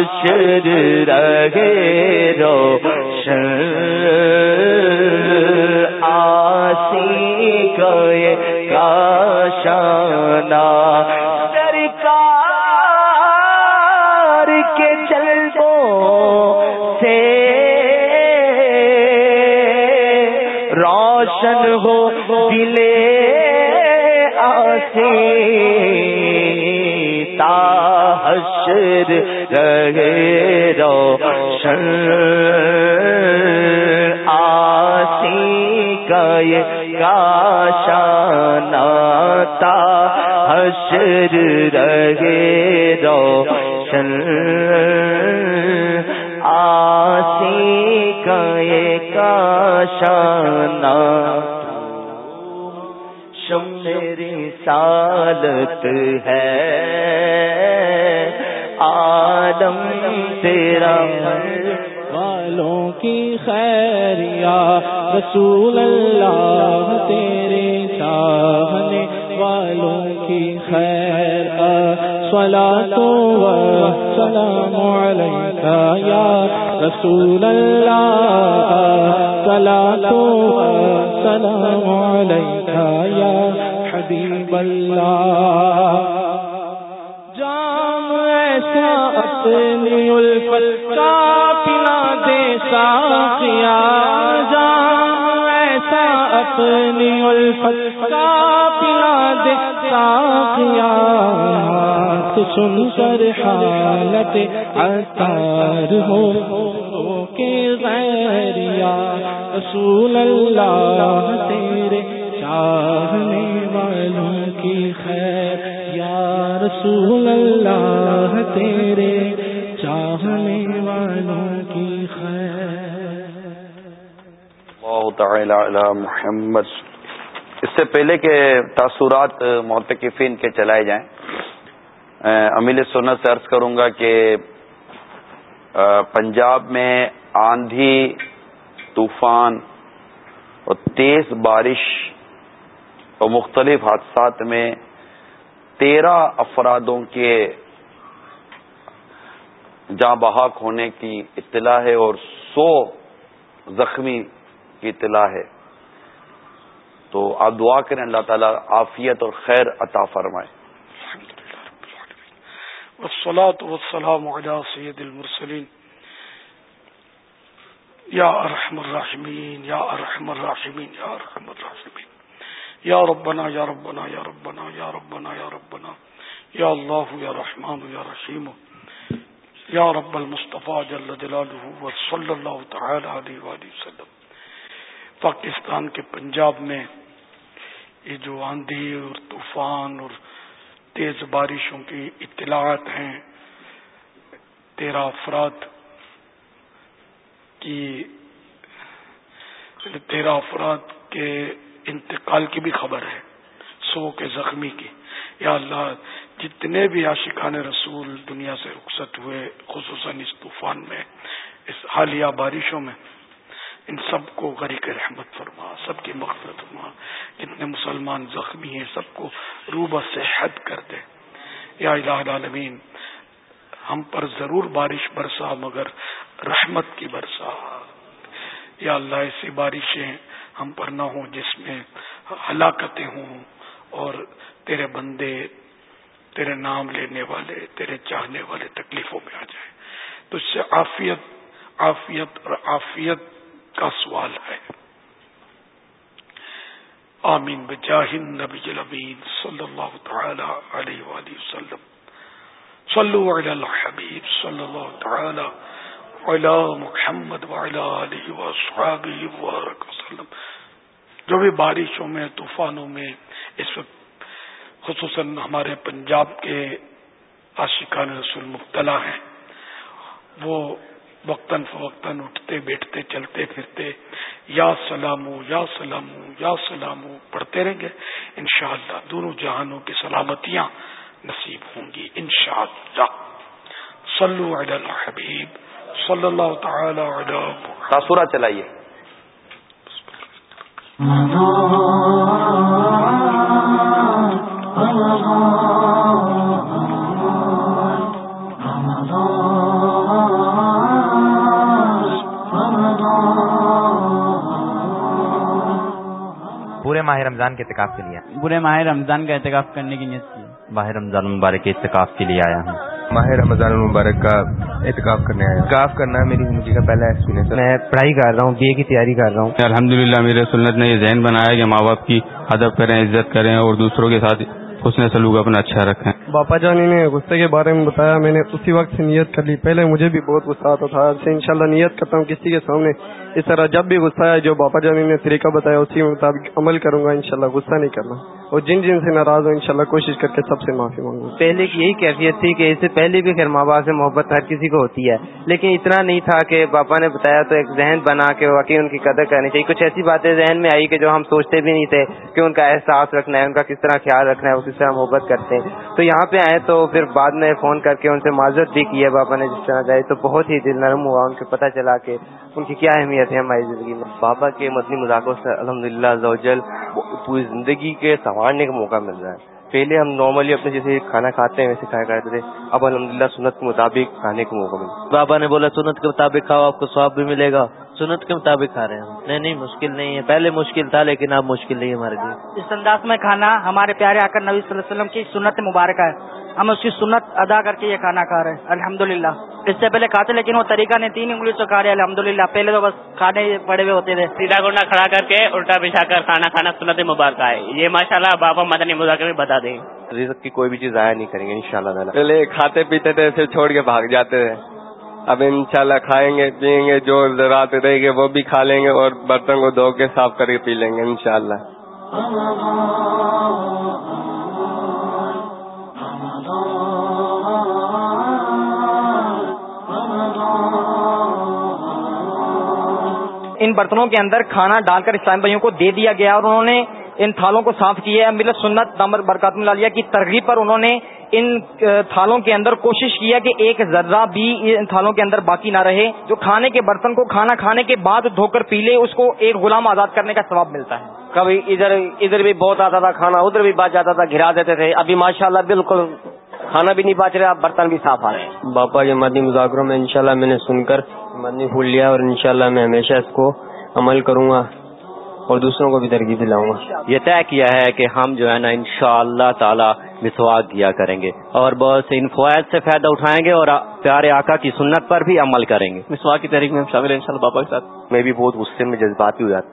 حشر رہے روشن آسی کا شانہ حشر رہے روشن آسی کا شانہ تا حشر رہے روشن آسی کا شانہ شم میری سالت ہے عالم تیرا والوں کی خیر یا رسول اللہ، تیرے چاہنے والوں کی خیر سلا تو سلام علیکہ یا رسول اللہ سلا تو سلام علیکہ یا حبیب اللہ۔ اپنی الفت کا پلا دے ساقیا جام ایسا اپنی الفت کا پلا دے ساقیا تو سن کر حالت اتار ہو کے غیریا رسول اللہ تیرے چاہنے والوں کی خیر۔ یا رسول اللہ تیرے چاہنے والوں کی خیر۔ تعالی علی محمد۔ اس سے پہلے کہ تاثرات محتقفین کے چلائے جائیں امیل سنت سے عرض کروں گا کہ پنجاب میں آندھی، طوفان اور تیز بارش اور مختلف حادثات میں تیرہ افرادوں کے جاں بحق ہونے کی اطلاع ہے اور سو زخمی کی اطلاع ہے۔ تو آپ دعا کریں اللہ تعالیٰ عافیت اور خیر عطا فرمائے۔ والصلاة والسلام على سید المرسلین۔ یا ارحم الراحمین، یا ارحم الراحمین، یا ارحم الراحمین۔ یا ربنا یا ربنا یا ربنا یا ربنا یا ربنا۔ یا اللہ، یا رحمان، یا رحیم۔ یا رب المصطفیٰ جل جلالہ صلی اللہ تعالی علیہ وآلہ وسلم۔ پاکستان کے پنجاب میں یہ جو آندھی اور طوفان اور تیز بارشوں کی اطلاعات ہیں، تیرہ افراد کی، تیرہ افراد کے انتقال کی بھی خبر ہے، سو کے زخمی کی۔ یا اللہ، جتنے بھی عاشقان رسول دنیا سے رخصت ہوئے، خصوصاً اس طوفان میں، اس حالیہ بارشوں میں، ان سب کو غریق رحمت فرما، سب کی مغفرت فرما۔ جتنے مسلمان زخمی ہیں، سب کو روبہ سے حد کر دے۔ یا الہ العالمین، ہم پر ضرور بارش برسا، مگر رحمت کی برسا۔ یا اللہ، ایسی بارشیں ہم پر نہ ہوں جس میں ہلاکتیں ہوں اور تیرے بندے، تیرے نام لینے والے، تیرے چاہنے والے تکلیفوں میں آ جائے۔ تو اس سے عافیت عافیت اور عافیت کا سوال ہے۔ آمین۔ بجاہن نبی الامین صلی اللہ تعالی علیہ وآلہ وسلم۔ صلو علی الحبیب صلی اللہ تعالی علی محمد وعلی آلہ وصحابہ وسلم۔ جو بھی بارشوں میں، طوفانوں میں اس وقت خصوصاً ہمارے پنجاب کے عاشقان رسول مبتلا ہیں۔ وہ وقتاً فوقتاً اٹھتے بیٹھتے چلتے پھرتے یا سلامو یا سلامو یا سلامو پڑھتے رہیں گے۔ انشاءاللہ دونوں جہانوں کی سلامتیاں نصیب ہوں گی۔ انشاءاللہ۔ صلو علی الحبیب۔ صلی اللہ تعالی علی تاثرہ چلائیے۔ رمضان کے اعتکاف کے لیے برے ماہ رمضان کا احتکاب کرنے کی نیت کی۔ ماہ رمضان مبارک کے اعتکاف کے لیے آیا ہوں۔ ماہ رمضان المبارک کا اعتکاف کرنے آیا۔ اعتکاف کرنا میری زندگی کا پہلا ایکسپیرینس میں پڑھائی کر رہا ہوں بی اے کی تیاری کر رہا ہوں۔ الحمد للہ میرے سنت نے یہ ذہن بنایا کہ ماں باپ کی ادب کریں عزت کریں اور دوسروں کے ساتھ حسن سلوک اپنا اچھا رکھیں۔ باپا جانی نے غصے کے بارے میں بتایا میں نے اسی وقت سے نیت کر لی۔ پہلے مجھے بھی بہت غصہ آتا تھا سے انشاءاللہ نیت کرتا ہوں کسی کے سامنے اس طرح جب بھی غصہ ہے جو باپا جانی نے طریقہ بتایا، اسی مطابق عمل کروں گا، انشاءاللہ غصہ نہیں کرنا۔ اور جن جن سے ناراض ہوں، انشاءاللہ کوشش کر کے سب سے معافی مانگوں۔ پہلے کی یہی کیفیت تھی کہ اس سے پہلے بھی خیر ماں باپ سے محبت ہر کسی کو ہوتی ہے۔ لیکن اتنا نہیں تھا کہ پاپا نے بتایا تو ایک ذہن بنا کے واقعی ان کی قدر کرنی چاہیے۔ کچھ ایسی باتیں ذہن میں آئی کہ جو ہم سوچتے بھی نہیں تھے کہ ان کا احساس رکھنا ہے، ان کا کس طرح خیال رکھنا ہے، وہ کس طرح محبت کرتے ہیں۔ تو یہاں پہ آئے تو پھر بعد میں فون کر کے ان سے معذرت بھی کی ہے پاپا نے جس طرح چاہے تو بہت ہی دل نرم ہوا، ان کو پتہ چلا کہ ان کی کیا اہمیت ہے ہماری زندگی میں۔ بابا کے مدنی مذاکروں سے الحمد للہ پوری زندگی کے سنوارنے کا موقع مل رہا ہے۔ پہلے ہم نارملی اپنے جیسے کھانا کھاتے ہیں، ویسے کھایا کرتے تھے۔ اب الحمد للہ سنت کے مطابق کھانے کا موقع ملا۔ بابا نے بولا سنت کے مطابق کھاؤ، آپ کو سواب بھی ملے گا۔ سنت کے مطابق کھا رہے ہیں نہیں نہیں مشکل نہیں ہے۔ پہلے مشکل تھا لیکن اب مشکل نہیں ہے ہمارے لیے۔ اس انداز میں کھانا ہمارے پیارے آکر نبی صلی اللہ علیہ وسلم کی سنت مبارکہ ہے۔ ہم اس کی سنت ادا کر کے یہ کھانا کھا رہے ہیں۔ الحمد للہ اس سے پہلے کھاتے لیکن وہ طریقہ نہیں تین انگلی سے کھا رہے الحمد للہ پہلے تو بس کھانے پڑے ہوئے ہوتے تھے۔ سیدھا گنڈا کھڑا کر کے الٹا بچھا کر کھانا کھانا سنت مبارکہ ہے۔ یہ ماشاء اللہ بابا مدنی مذاکر بتا دیں۔ رزق کی کوئی بھی چیز ضائع نہیں کریں گے ان شاء اللہ پہلے کھاتے پیتے تھے پھر چھوڑ کے بھاگ جاتے تھے۔ اب انشاءاللہ کھائیں گے، پیئیں گے، جو رات رہے گے وہ بھی کھا لیں گے اور برتن کو دھو کے صاف کر کے پی لیں گے انشاءاللہ۔ ان برتنوں کے اندر کھانا ڈال کر اسلام بھائیوں کو دے دیا گیا اور انہوں نے ان تھالوں کو صاف کیا ہے۔ ملت سنت دامر برکات کی ترغیب پر انہوں نے ان تھالوں کے اندر کوشش کیا کہ ایک ذرہ بھی ان تھالوں کے اندر باقی نہ رہے۔ جو کھانے کے برتن کو کھانا کھانے کے بعد دھو کر پی لے اس کو ایک غلام آزاد کرنے کا ثواب ملتا ہے۔ کبھی ادھر ادھر بھی بہت آتا تھا کھانا ادھر بھی بچ جاتا تھا گرا دیتے تھے۔ ابھی ماشاءاللہ بالکل کھانا بھی نہیں بچ رہا برتن بھی صاف آ رہے ہیں۔ باپا کے مدنی مذاکروں میں انشاءاللہ میں نے سن کر مدنی پھول لیا اور انشاءاللہ میں ہمیشہ اس کو عمل کروں گا۔ اور دوسروں کو بھی ترغیب دلاؤں گا۔ یہ طے کیا ہے کہ ہم جو ہے نا ان شاء اللہ تعالی مسواک کیا کریں گے اور بہت سے ان فوائد سے فائدہ اٹھائیں گے اور پیارے آقا کی سنت پر بھی عمل کریں گے۔ مسواک کی تحریک میں شامل ان شاء اللہ باپا کے ساتھ۔ میں بھی بہت غصے میں جذباتی ہو جاتا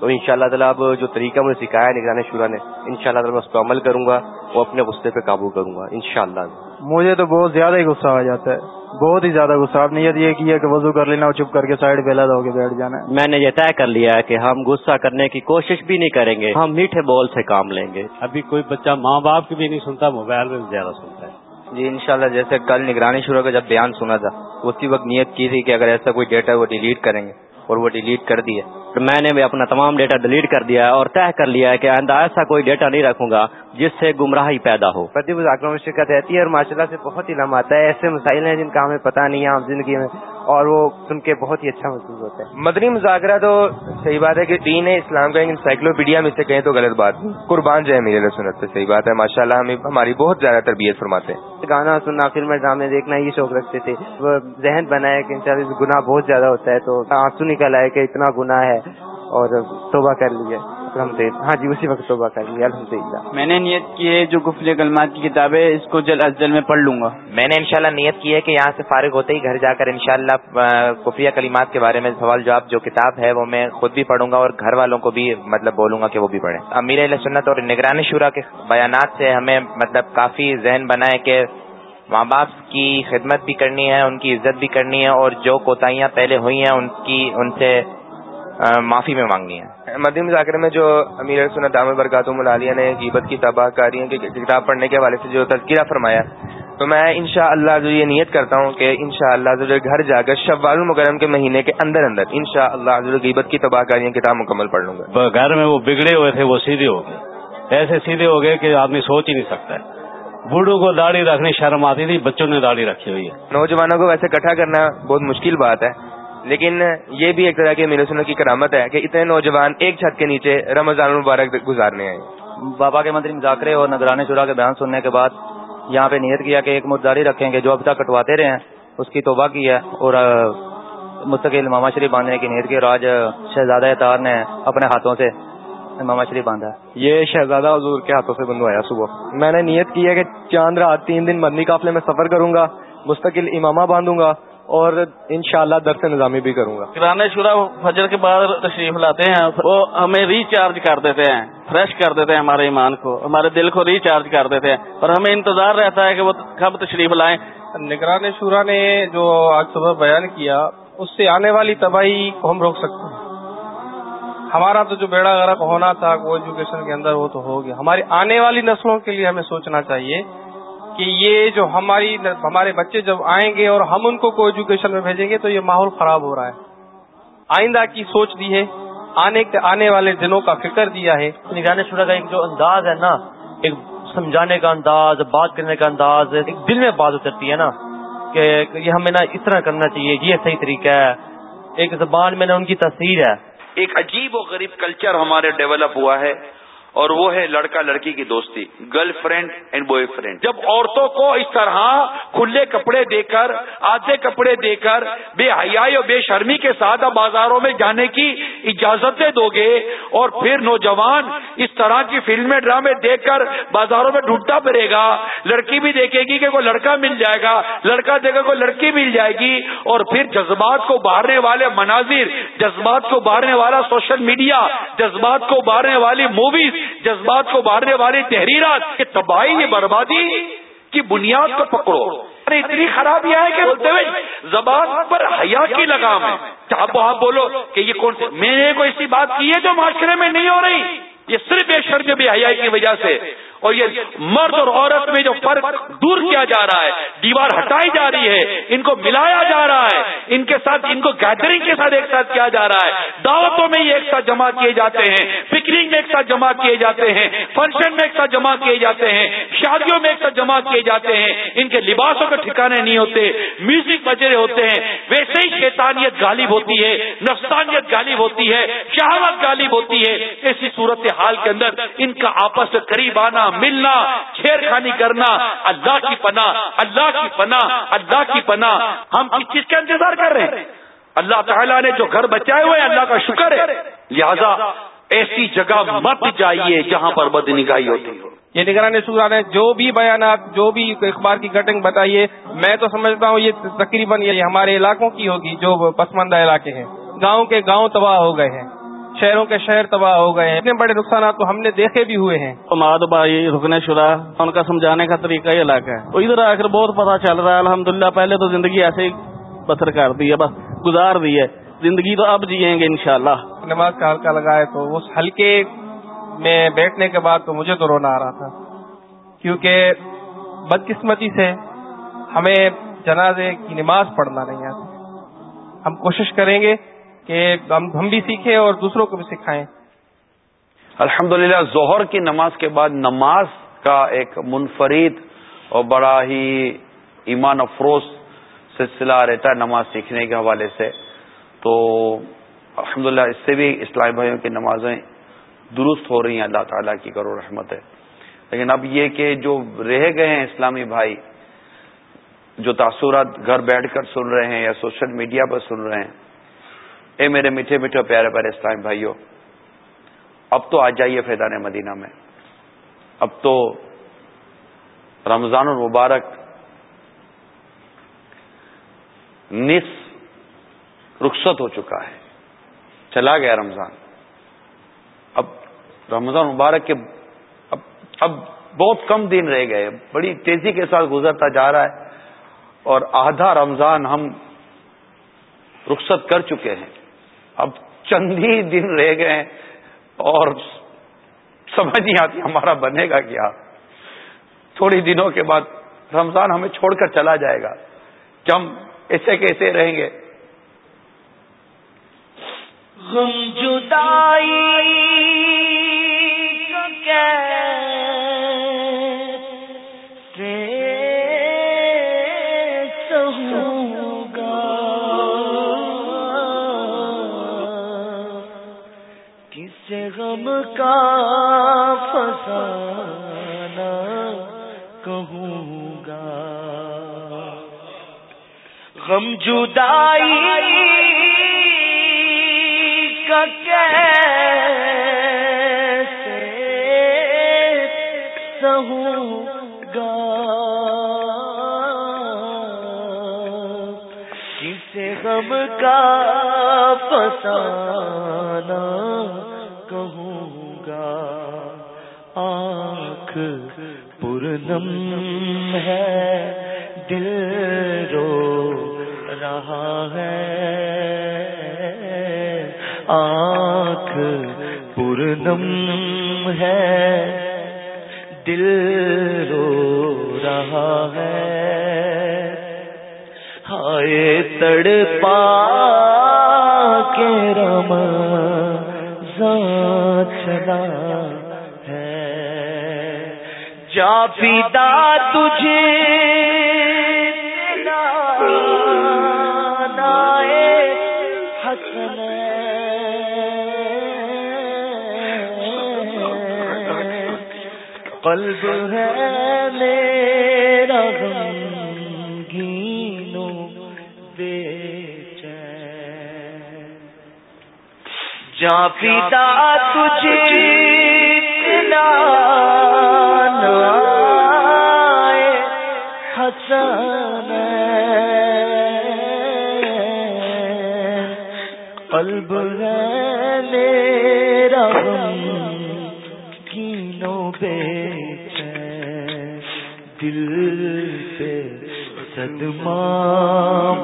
تو ان شاء اللہ تعالیٰ اب جو طریقہ مجھے سکھایا نگران شورا نے ان شاء اللہ تعالیٰ میں اس پہ عمل کروں گا اور اپنے غصے پہ قابو کروں گا ان شاء اللہ مجھے تو بہت زیادہ ہی غصہ آ جاتا ہے۔ بہت ہی زیادہ غصہ آپ نیت یہ کی ہے کہ وضو کر لینا اور چپ کر کے سائڈ پہ ہو کے بیٹھ جانا ہے۔ میں نے یہ طے کر لیا ہے کہ ہم غصہ کرنے کی کوشش بھی نہیں کریں گے ہم میٹھے بول سے کام لیں گے۔ ابھی کوئی بچہ ماں باپ کی بھی نہیں سنتا موبائل میں زیادہ سنتا ہے۔ جی انشاءاللہ جیسے کل نگرانی شروع کا جب بیان سنا تھا اسی وقت نیت کی تھی کہ اگر ایسا کوئی ڈیٹا وہ ڈیلیٹ کریں گے۔ اور وہ ڈیلیٹ کر دیے۔ تو میں نے بھی اپنا تمام ڈیٹا ڈیلیٹ کر دیا ہے اور طے کر لیا ہے کہ آئندہ ایسا کوئی ڈیٹا نہیں رکھوں گا جس سے گمراہی پیدا ہو۔ پرتی مذاکروں میں شرکت رہتی ہے اور ماشاء اللہ سے بہت ہی لمبا آتا ہے، ایسے مسائل ہیں جن کا ہمیں پتہ نہیں ہے، عام زندگی میں اور وہ سن کے بہت ہی اچھا محسوس ہوتا ہے۔ مدنی مذاکرہ تو صحیح بات ہے کہ دین اسلام کا انسائکلوپیڈیا میں سے کہیں تو غلط بات قربان جائے میرے سنت سے، صحیح بات ہے۔ ماشاء اللہ ہمیں ہماری بہت زیادہ تربیت فرماتے ہیں۔ گانا سننا فلم ڈرامے دیکھنا، یہ شوق رکھتے تھے۔ وہ ذہن بنایا کہ انشاءاللہ گناہ بہت زیادہ ہوتا ہے تو آنسو نکل آئے کہ اتنا گناہ ہے اور توبہ کر لیے الحمد ہاں جی اسی وقت توبہ کر لیا الحمد للہ میں نے نیت کی ہے جو گفل کلمات کی کتاب ہے اس کو جلد از جلد میں پڑھ لوں گا۔ میں نے انشاءاللہ نیت کی ہے کہ یہاں سے فارغ ہوتے ہی گھر جا کر انشاءاللہ شاء کلمات کے بارے میں سوال جواب جو کتاب ہے وہ میں خود بھی پڑھوں گا اور گھر والوں کو بھی مطلب بولوں گا کہ وہ بھی پڑھیں۔ امیر علیہ سنت اور نگرانی شورا کے بیانات سے ہمیں مطلب کافی ذہن بنا ہے کہ ماں باپ کی خدمت بھی کرنی ہے ان کی عزت بھی کرنی ہے اور جو کوتاہیاں پہلے ہوئی ہیں ان کی ان سے معافی میں مانگنی ہے مدی مذاکرے میں جو امیر سنت دام برکاتم العالیہ نے غیبت کی تباہ کاری کی کتاب پڑھنے کے حوالے سے جو تذکرہ فرمایا تو میں ان شاء اللہ جو یہ نیت کرتا ہوں کہ ان شاء اللہ جو گھر جا کر شوال المکرم کے مہینے کے اندر اندر ان شاء اللہ جو غیبت کی تباہ کاریاں کتاب مکمل پڑھ لوں گا۔ گھر میں وہ بگڑے ہوئے تھے وہ سیدھے ہو گئے۔ ایسے سیدھے ہو گئے کہ آدمی سوچ ہی نہیں سکتا ہے۔ بوڑھوں کو داڑھی رکھنی شرم آتی تھی بچوں نے داڑھی رکھی ہوئی ہے۔ نوجوانوں کو ویسے اکٹھا کرنا بہت مشکل بات ہے۔ لیکن یہ بھی ایک طرح کی میرے سنت کی کرامت ہے کہ اتنے نوجوان ایک چھت کے نیچے رمضان المبارک گزارنے آئے۔ بابا کے مندر مذاکرے اور نگرانی شورا کے بیان سننے کے بعد یہاں پہ نیت کیا کہ ایک مداری رکھیں گے جو اب تک کٹواتے رہے ہیں اس کی توبہ کی ہے اور مستقل ماما شریف باندھنے کی نیت کی اور آج شہزادہ تار نے اپنے ہاتھوں سے ماما شریف باندھا یہ شہزادہ حضور کے ہاتھوں سے بندوایا صبح۔ میں نے نیت کی ہے کہ چاند رات تین دن مدنی قافلے میں سفر کروں گا مستقل امامہ باندھوں گا اور انشاءاللہ شاء درس نظامی بھی کروں گا۔ کرانے شورا فجر کے بعد تشریف لاتے ہیں وہ ہمیں ریچارج کر دیتے ہیں فریش کر دیتے ہیں ہمارے ایمان کو ہمارے دل کو ریچارج کر دیتے ہیں اور ہمیں انتظار رہتا ہے کہ وہ کب تشریف لائیں۔ نگران شورا نے جو آج صبح بیان کیا اس سے آنے والی تباہی کو ہم روک سکتے ہیں۔ ہمارا تو جو بیڑا غرق ہونا تھا وہ ایجوکیشن کے اندر وہ تو ہو گیا۔ ہماری آنے والی نسلوں کے لیے ہمیں سوچنا چاہیے کہ یہ جو ہماری ہمارے بچے جب آئیں گے اور ہم ان کو کوئی ایجوکیشن میں بھیجیں گے تو یہ ماحول خراب ہو رہا ہے۔ آئندہ کی سوچ دی ہے۔ آنے آنے والے دنوں کا فکر دیا ہے۔ نگران شورا کا ایک جو انداز ہے نا ایک سمجھانے کا انداز بات کرنے کا انداز ایک دل میں بات اترتی ہے نا کہ یہ ہمیں نا اس طرح کرنا چاہیے یہ صحیح طریقہ ہے۔ ایک زبان میں نا ان کی تصویر ہے۔ ایک عجیب و غریب کلچر ہمارے ڈیولپ ہوا ہے۔ اور وہ ہے لڑکا لڑکی کی دوستی girlfriend and boyfriend جب عورتوں کو اس طرح کھلے کپڑے دے کر، آدھے کپڑے دے کر بے حیائی اور بے شرمی کے ساتھ اب بازاروں میں جانے کی اجازتیں دو گے اور پھر نوجوان اس طرح کی فلمیں، ڈرامے دیکھ کر بازاروں میں ڈھونڈتا پھرے گا۔ لڑکی بھی دیکھے گی کہ کوئی لڑکا مل جائے گا، لڑکا دیکھے کوئی لڑکی مل جائے گی۔ اور پھر جذبات کو بارنے والے مناظر، جذبات کو بارنے والا سوشل میڈیا، جذبات کو بارنے والی موویز جذبات کو مارنے والی تحریرات کہ تباہی بربادی کی بنیاد کو پکڑو۔ ارے اتنی خرابیاں ہے کہ بولتے ہوئے زبان پر حیا کی لگام ہے۔ آپ آپ بولو کہ یہ کون سے میں نے کوئی ایسی بات کی ہے جو معاشرے میں نہیں ہو رہی؟ یہ صرف ایک شرم بھی حیا کی وجہ سے۔ اور یہ مرد اور عورت میں جو فرق دور کیا جا رہا ہے، دیوار ہٹائی جا رہی ہے، ان کو ملایا جا رہا ہے، ان کے ساتھ، ان کو گیدرنگ کے ساتھ ایک ساتھ کیا جا رہا ہے۔ دعوتوں میں یہ ایک ساتھ جمع کیے جاتے ہیں پکنک میں ایک ساتھ جمع کیے جاتے ہیں فنکشن میں ایک ساتھ جمع کیے جاتے ہیں، شادیوں میں ایک ساتھ جمع کیے جاتے ہیں۔ ان کے لباسوں کے ٹھکانے نہیں ہوتے میوزک بجے ہوتے ہیں۔ ویسے ہی شیطانیت غالب ہوتی ہے، نفسانیت غالب ہوتی ہے شہادت غالب ہوتی ہے۔ ایسی صورت حال کے اندر ان کا آپس میں قریب آنا ملنا چھیڑ خانی کرنا، اللہ کی پناہ، اللہ کی پناہ، اللہ کی پناہ۔ ہم کس چیز کا انتظار کر رہے ہیں؟ اللہ تعالیٰ نے جو گھر بچائے ہوئے اللہ کا شکر ہے۔ لہذا ایسی جگہ مت جائیے جہاں پر بد نگاہی ہوتی ہو۔ یہ نگران سورا نے جو بھی بیانات، جو بھی اخبار کی کٹنگ بتائیے، میں تو سمجھتا ہوں یہ تقریباً یہ ہمارے علاقوں کی ہوگی، جو پسماندہ علاقے ہیں۔ گاؤں کے گاؤں تباہ ہو گئے ہیں۔ شہروں کے شہر تباہ ہو گئے ہیں۔ اتنے بڑے نقصانات تو ہم نے دیکھے بھی ہوئے ہیں۔ ماد بھائی رکنے شرا ان کا سمجھانے کا طریقہ ہی الگ ہے۔ وہ ادھر آ کر بہت پتا چل رہا ہے الحمدللہ پہلے تو زندگی ایسے ہی بسر کر دی ہے بس گزار دی ہے۔ زندگی تو اب جیئیں گے انشاءاللہ۔ نماز کا ہلکا لگائے تو اس ہلکے میں بیٹھنے کے بعد تو مجھے تو رونا آ رہا تھا۔ کیونکہ بدقسمتی سے ہمیں جنازے کی نماز پڑھنا نہیں آتی۔ ہم کوشش کریں گے کہ ہم بھی سیکھیں اور دوسروں کو بھی سکھائیں۔ الحمد للہ ظہر کی نماز کے بعد نماز کا ایک منفرد اور بڑا ہی ایمان افروز سلسلہ رہتا ہے نماز سیکھنے کے حوالے سے۔ تو الحمدللہ، اس سے بھی اسلامی بھائیوں کی نمازیں درست ہو رہی ہیں۔ اللہ تعالیٰ کی کرو رحمت ہے۔ لیکن اب یہ کہ جو رہ گئے ہیں اسلامی بھائی، جو تاثرات گھر بیٹھ کر سن رہے ہیں یا سوشل میڈیا پر سن رہے ہیں اے میرے میٹھے میٹھے پیارے پیارے اسلامی بھائیوں اب تو آ جائیے فیضان مدینہ میں۔ اب تو رمضان المبارک نس رخصت ہو چکا ہے، چلا گیا رمضان۔ اب رمضان مبارک کے اب اب بہت کم دن رہ گئے، بڑی تیزی کے ساتھ گزرتا جا رہا ہے اور آدھا رمضان ہم رخصت کر چکے ہیں۔ اب چند ہی دن رہ گئے اور سمجھ نہیں آتی ہمارا بنے گا کیا۔ تھوڑی دنوں کے بعد رمضان ہمیں چھوڑ کر چلا جائے گا۔ کہ ہم ایسے کیسے رہیں گے۔ غم جدائی کا فسانہ کہوں گا۔ غم جدائی کا کیسے سہوں گا۔ کسے غم کا فسانہ آنکھ پورنم ہے، دل رو رہا ہے۔ آنکھ پورنم ہے، دل رو رہا ہے۔ ہائے تڑ جا پیتا تجھے۔ حسن۔ قلب ہے میرا غمگینو بے چین۔ جا پیتا تجھے۔ میرا کینوں پہ دل پہ صدمہ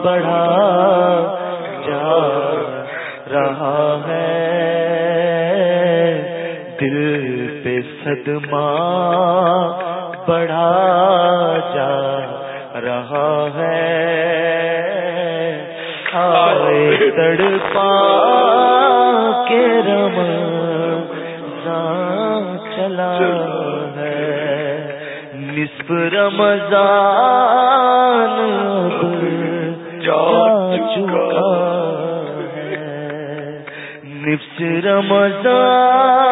بڑھا جا رہا ہے۔ دل پہ صدمہ بڑھا جا رہا ہے۔ تڑپا کے رم چلا ہے۔ نصف رمضان جا چکا ہے۔ نصف رمضان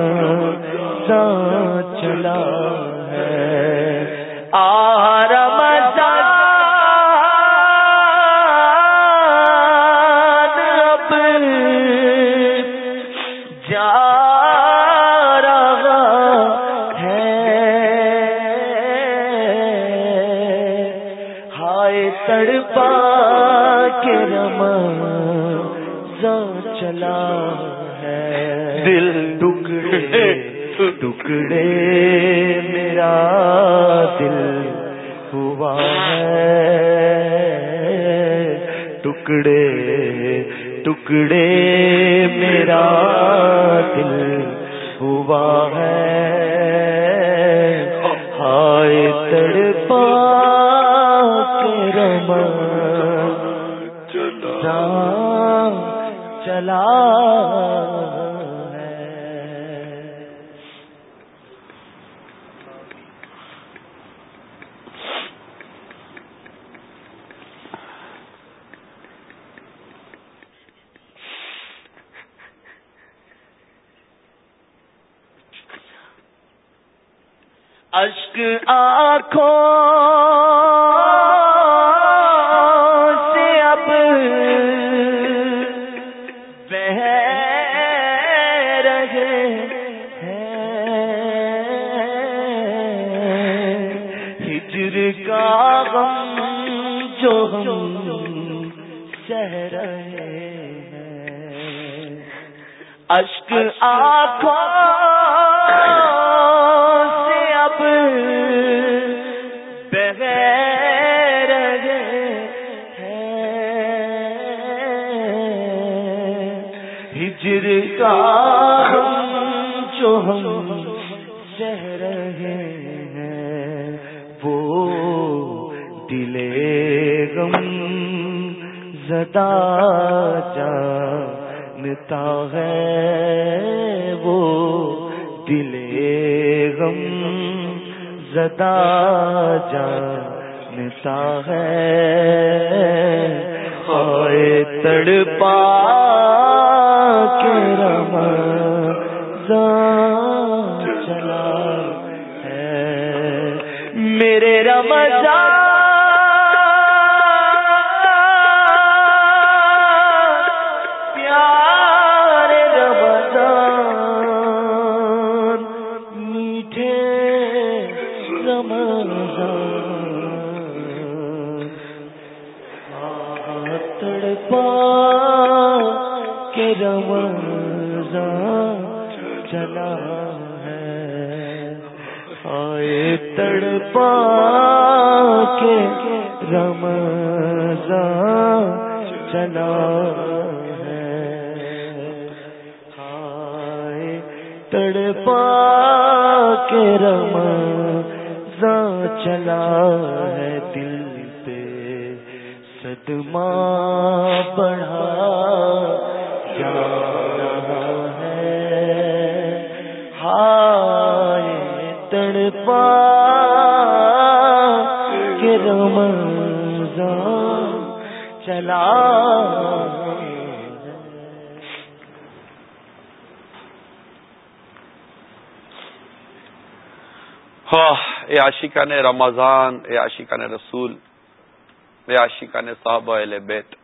وہ دلے غم، زدہ جانتا ہے وہ دلے غم، زدہ جانتا ہے۔ ہوئے تڑپا کے رم کے رمضان چلا ہے دل پہ۔ صدمہ بڑھا جا رہا ہے۔ ہائے تڑپا کے رمضان چلا ہاں اے عاشقان رمضان، اے عاشقان رسول، اے عاشقان صحابہ اہل بیت،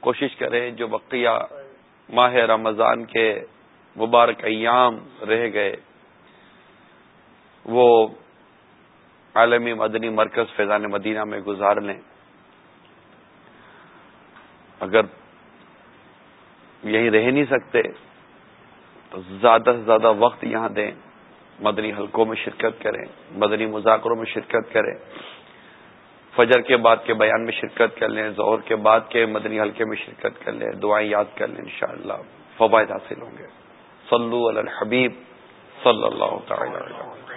کوشش کریں جو بقیہ ماہ رمضان کے مبارک ایام رہ گئے، وہ عالمی مدنی مرکز فیضان مدینہ میں گزار لیں۔ اگر یہیں رہ نہیں سکتے، تو زیادہ سے زیادہ وقت یہاں دیں۔ مدنی حلقوں میں شرکت کریں، مدنی مذاکروں میں شرکت کریں، فجر کے بعد کے بیان میں شرکت کر لیں، ظہر کے بعد کے مدنی حلقے میں شرکت کر لیں، دعائیں یاد کر لیں انشاءاللہ، فوائد حاصل ہوں گے۔ صلو علی الحبیب صلی اللہ تعالی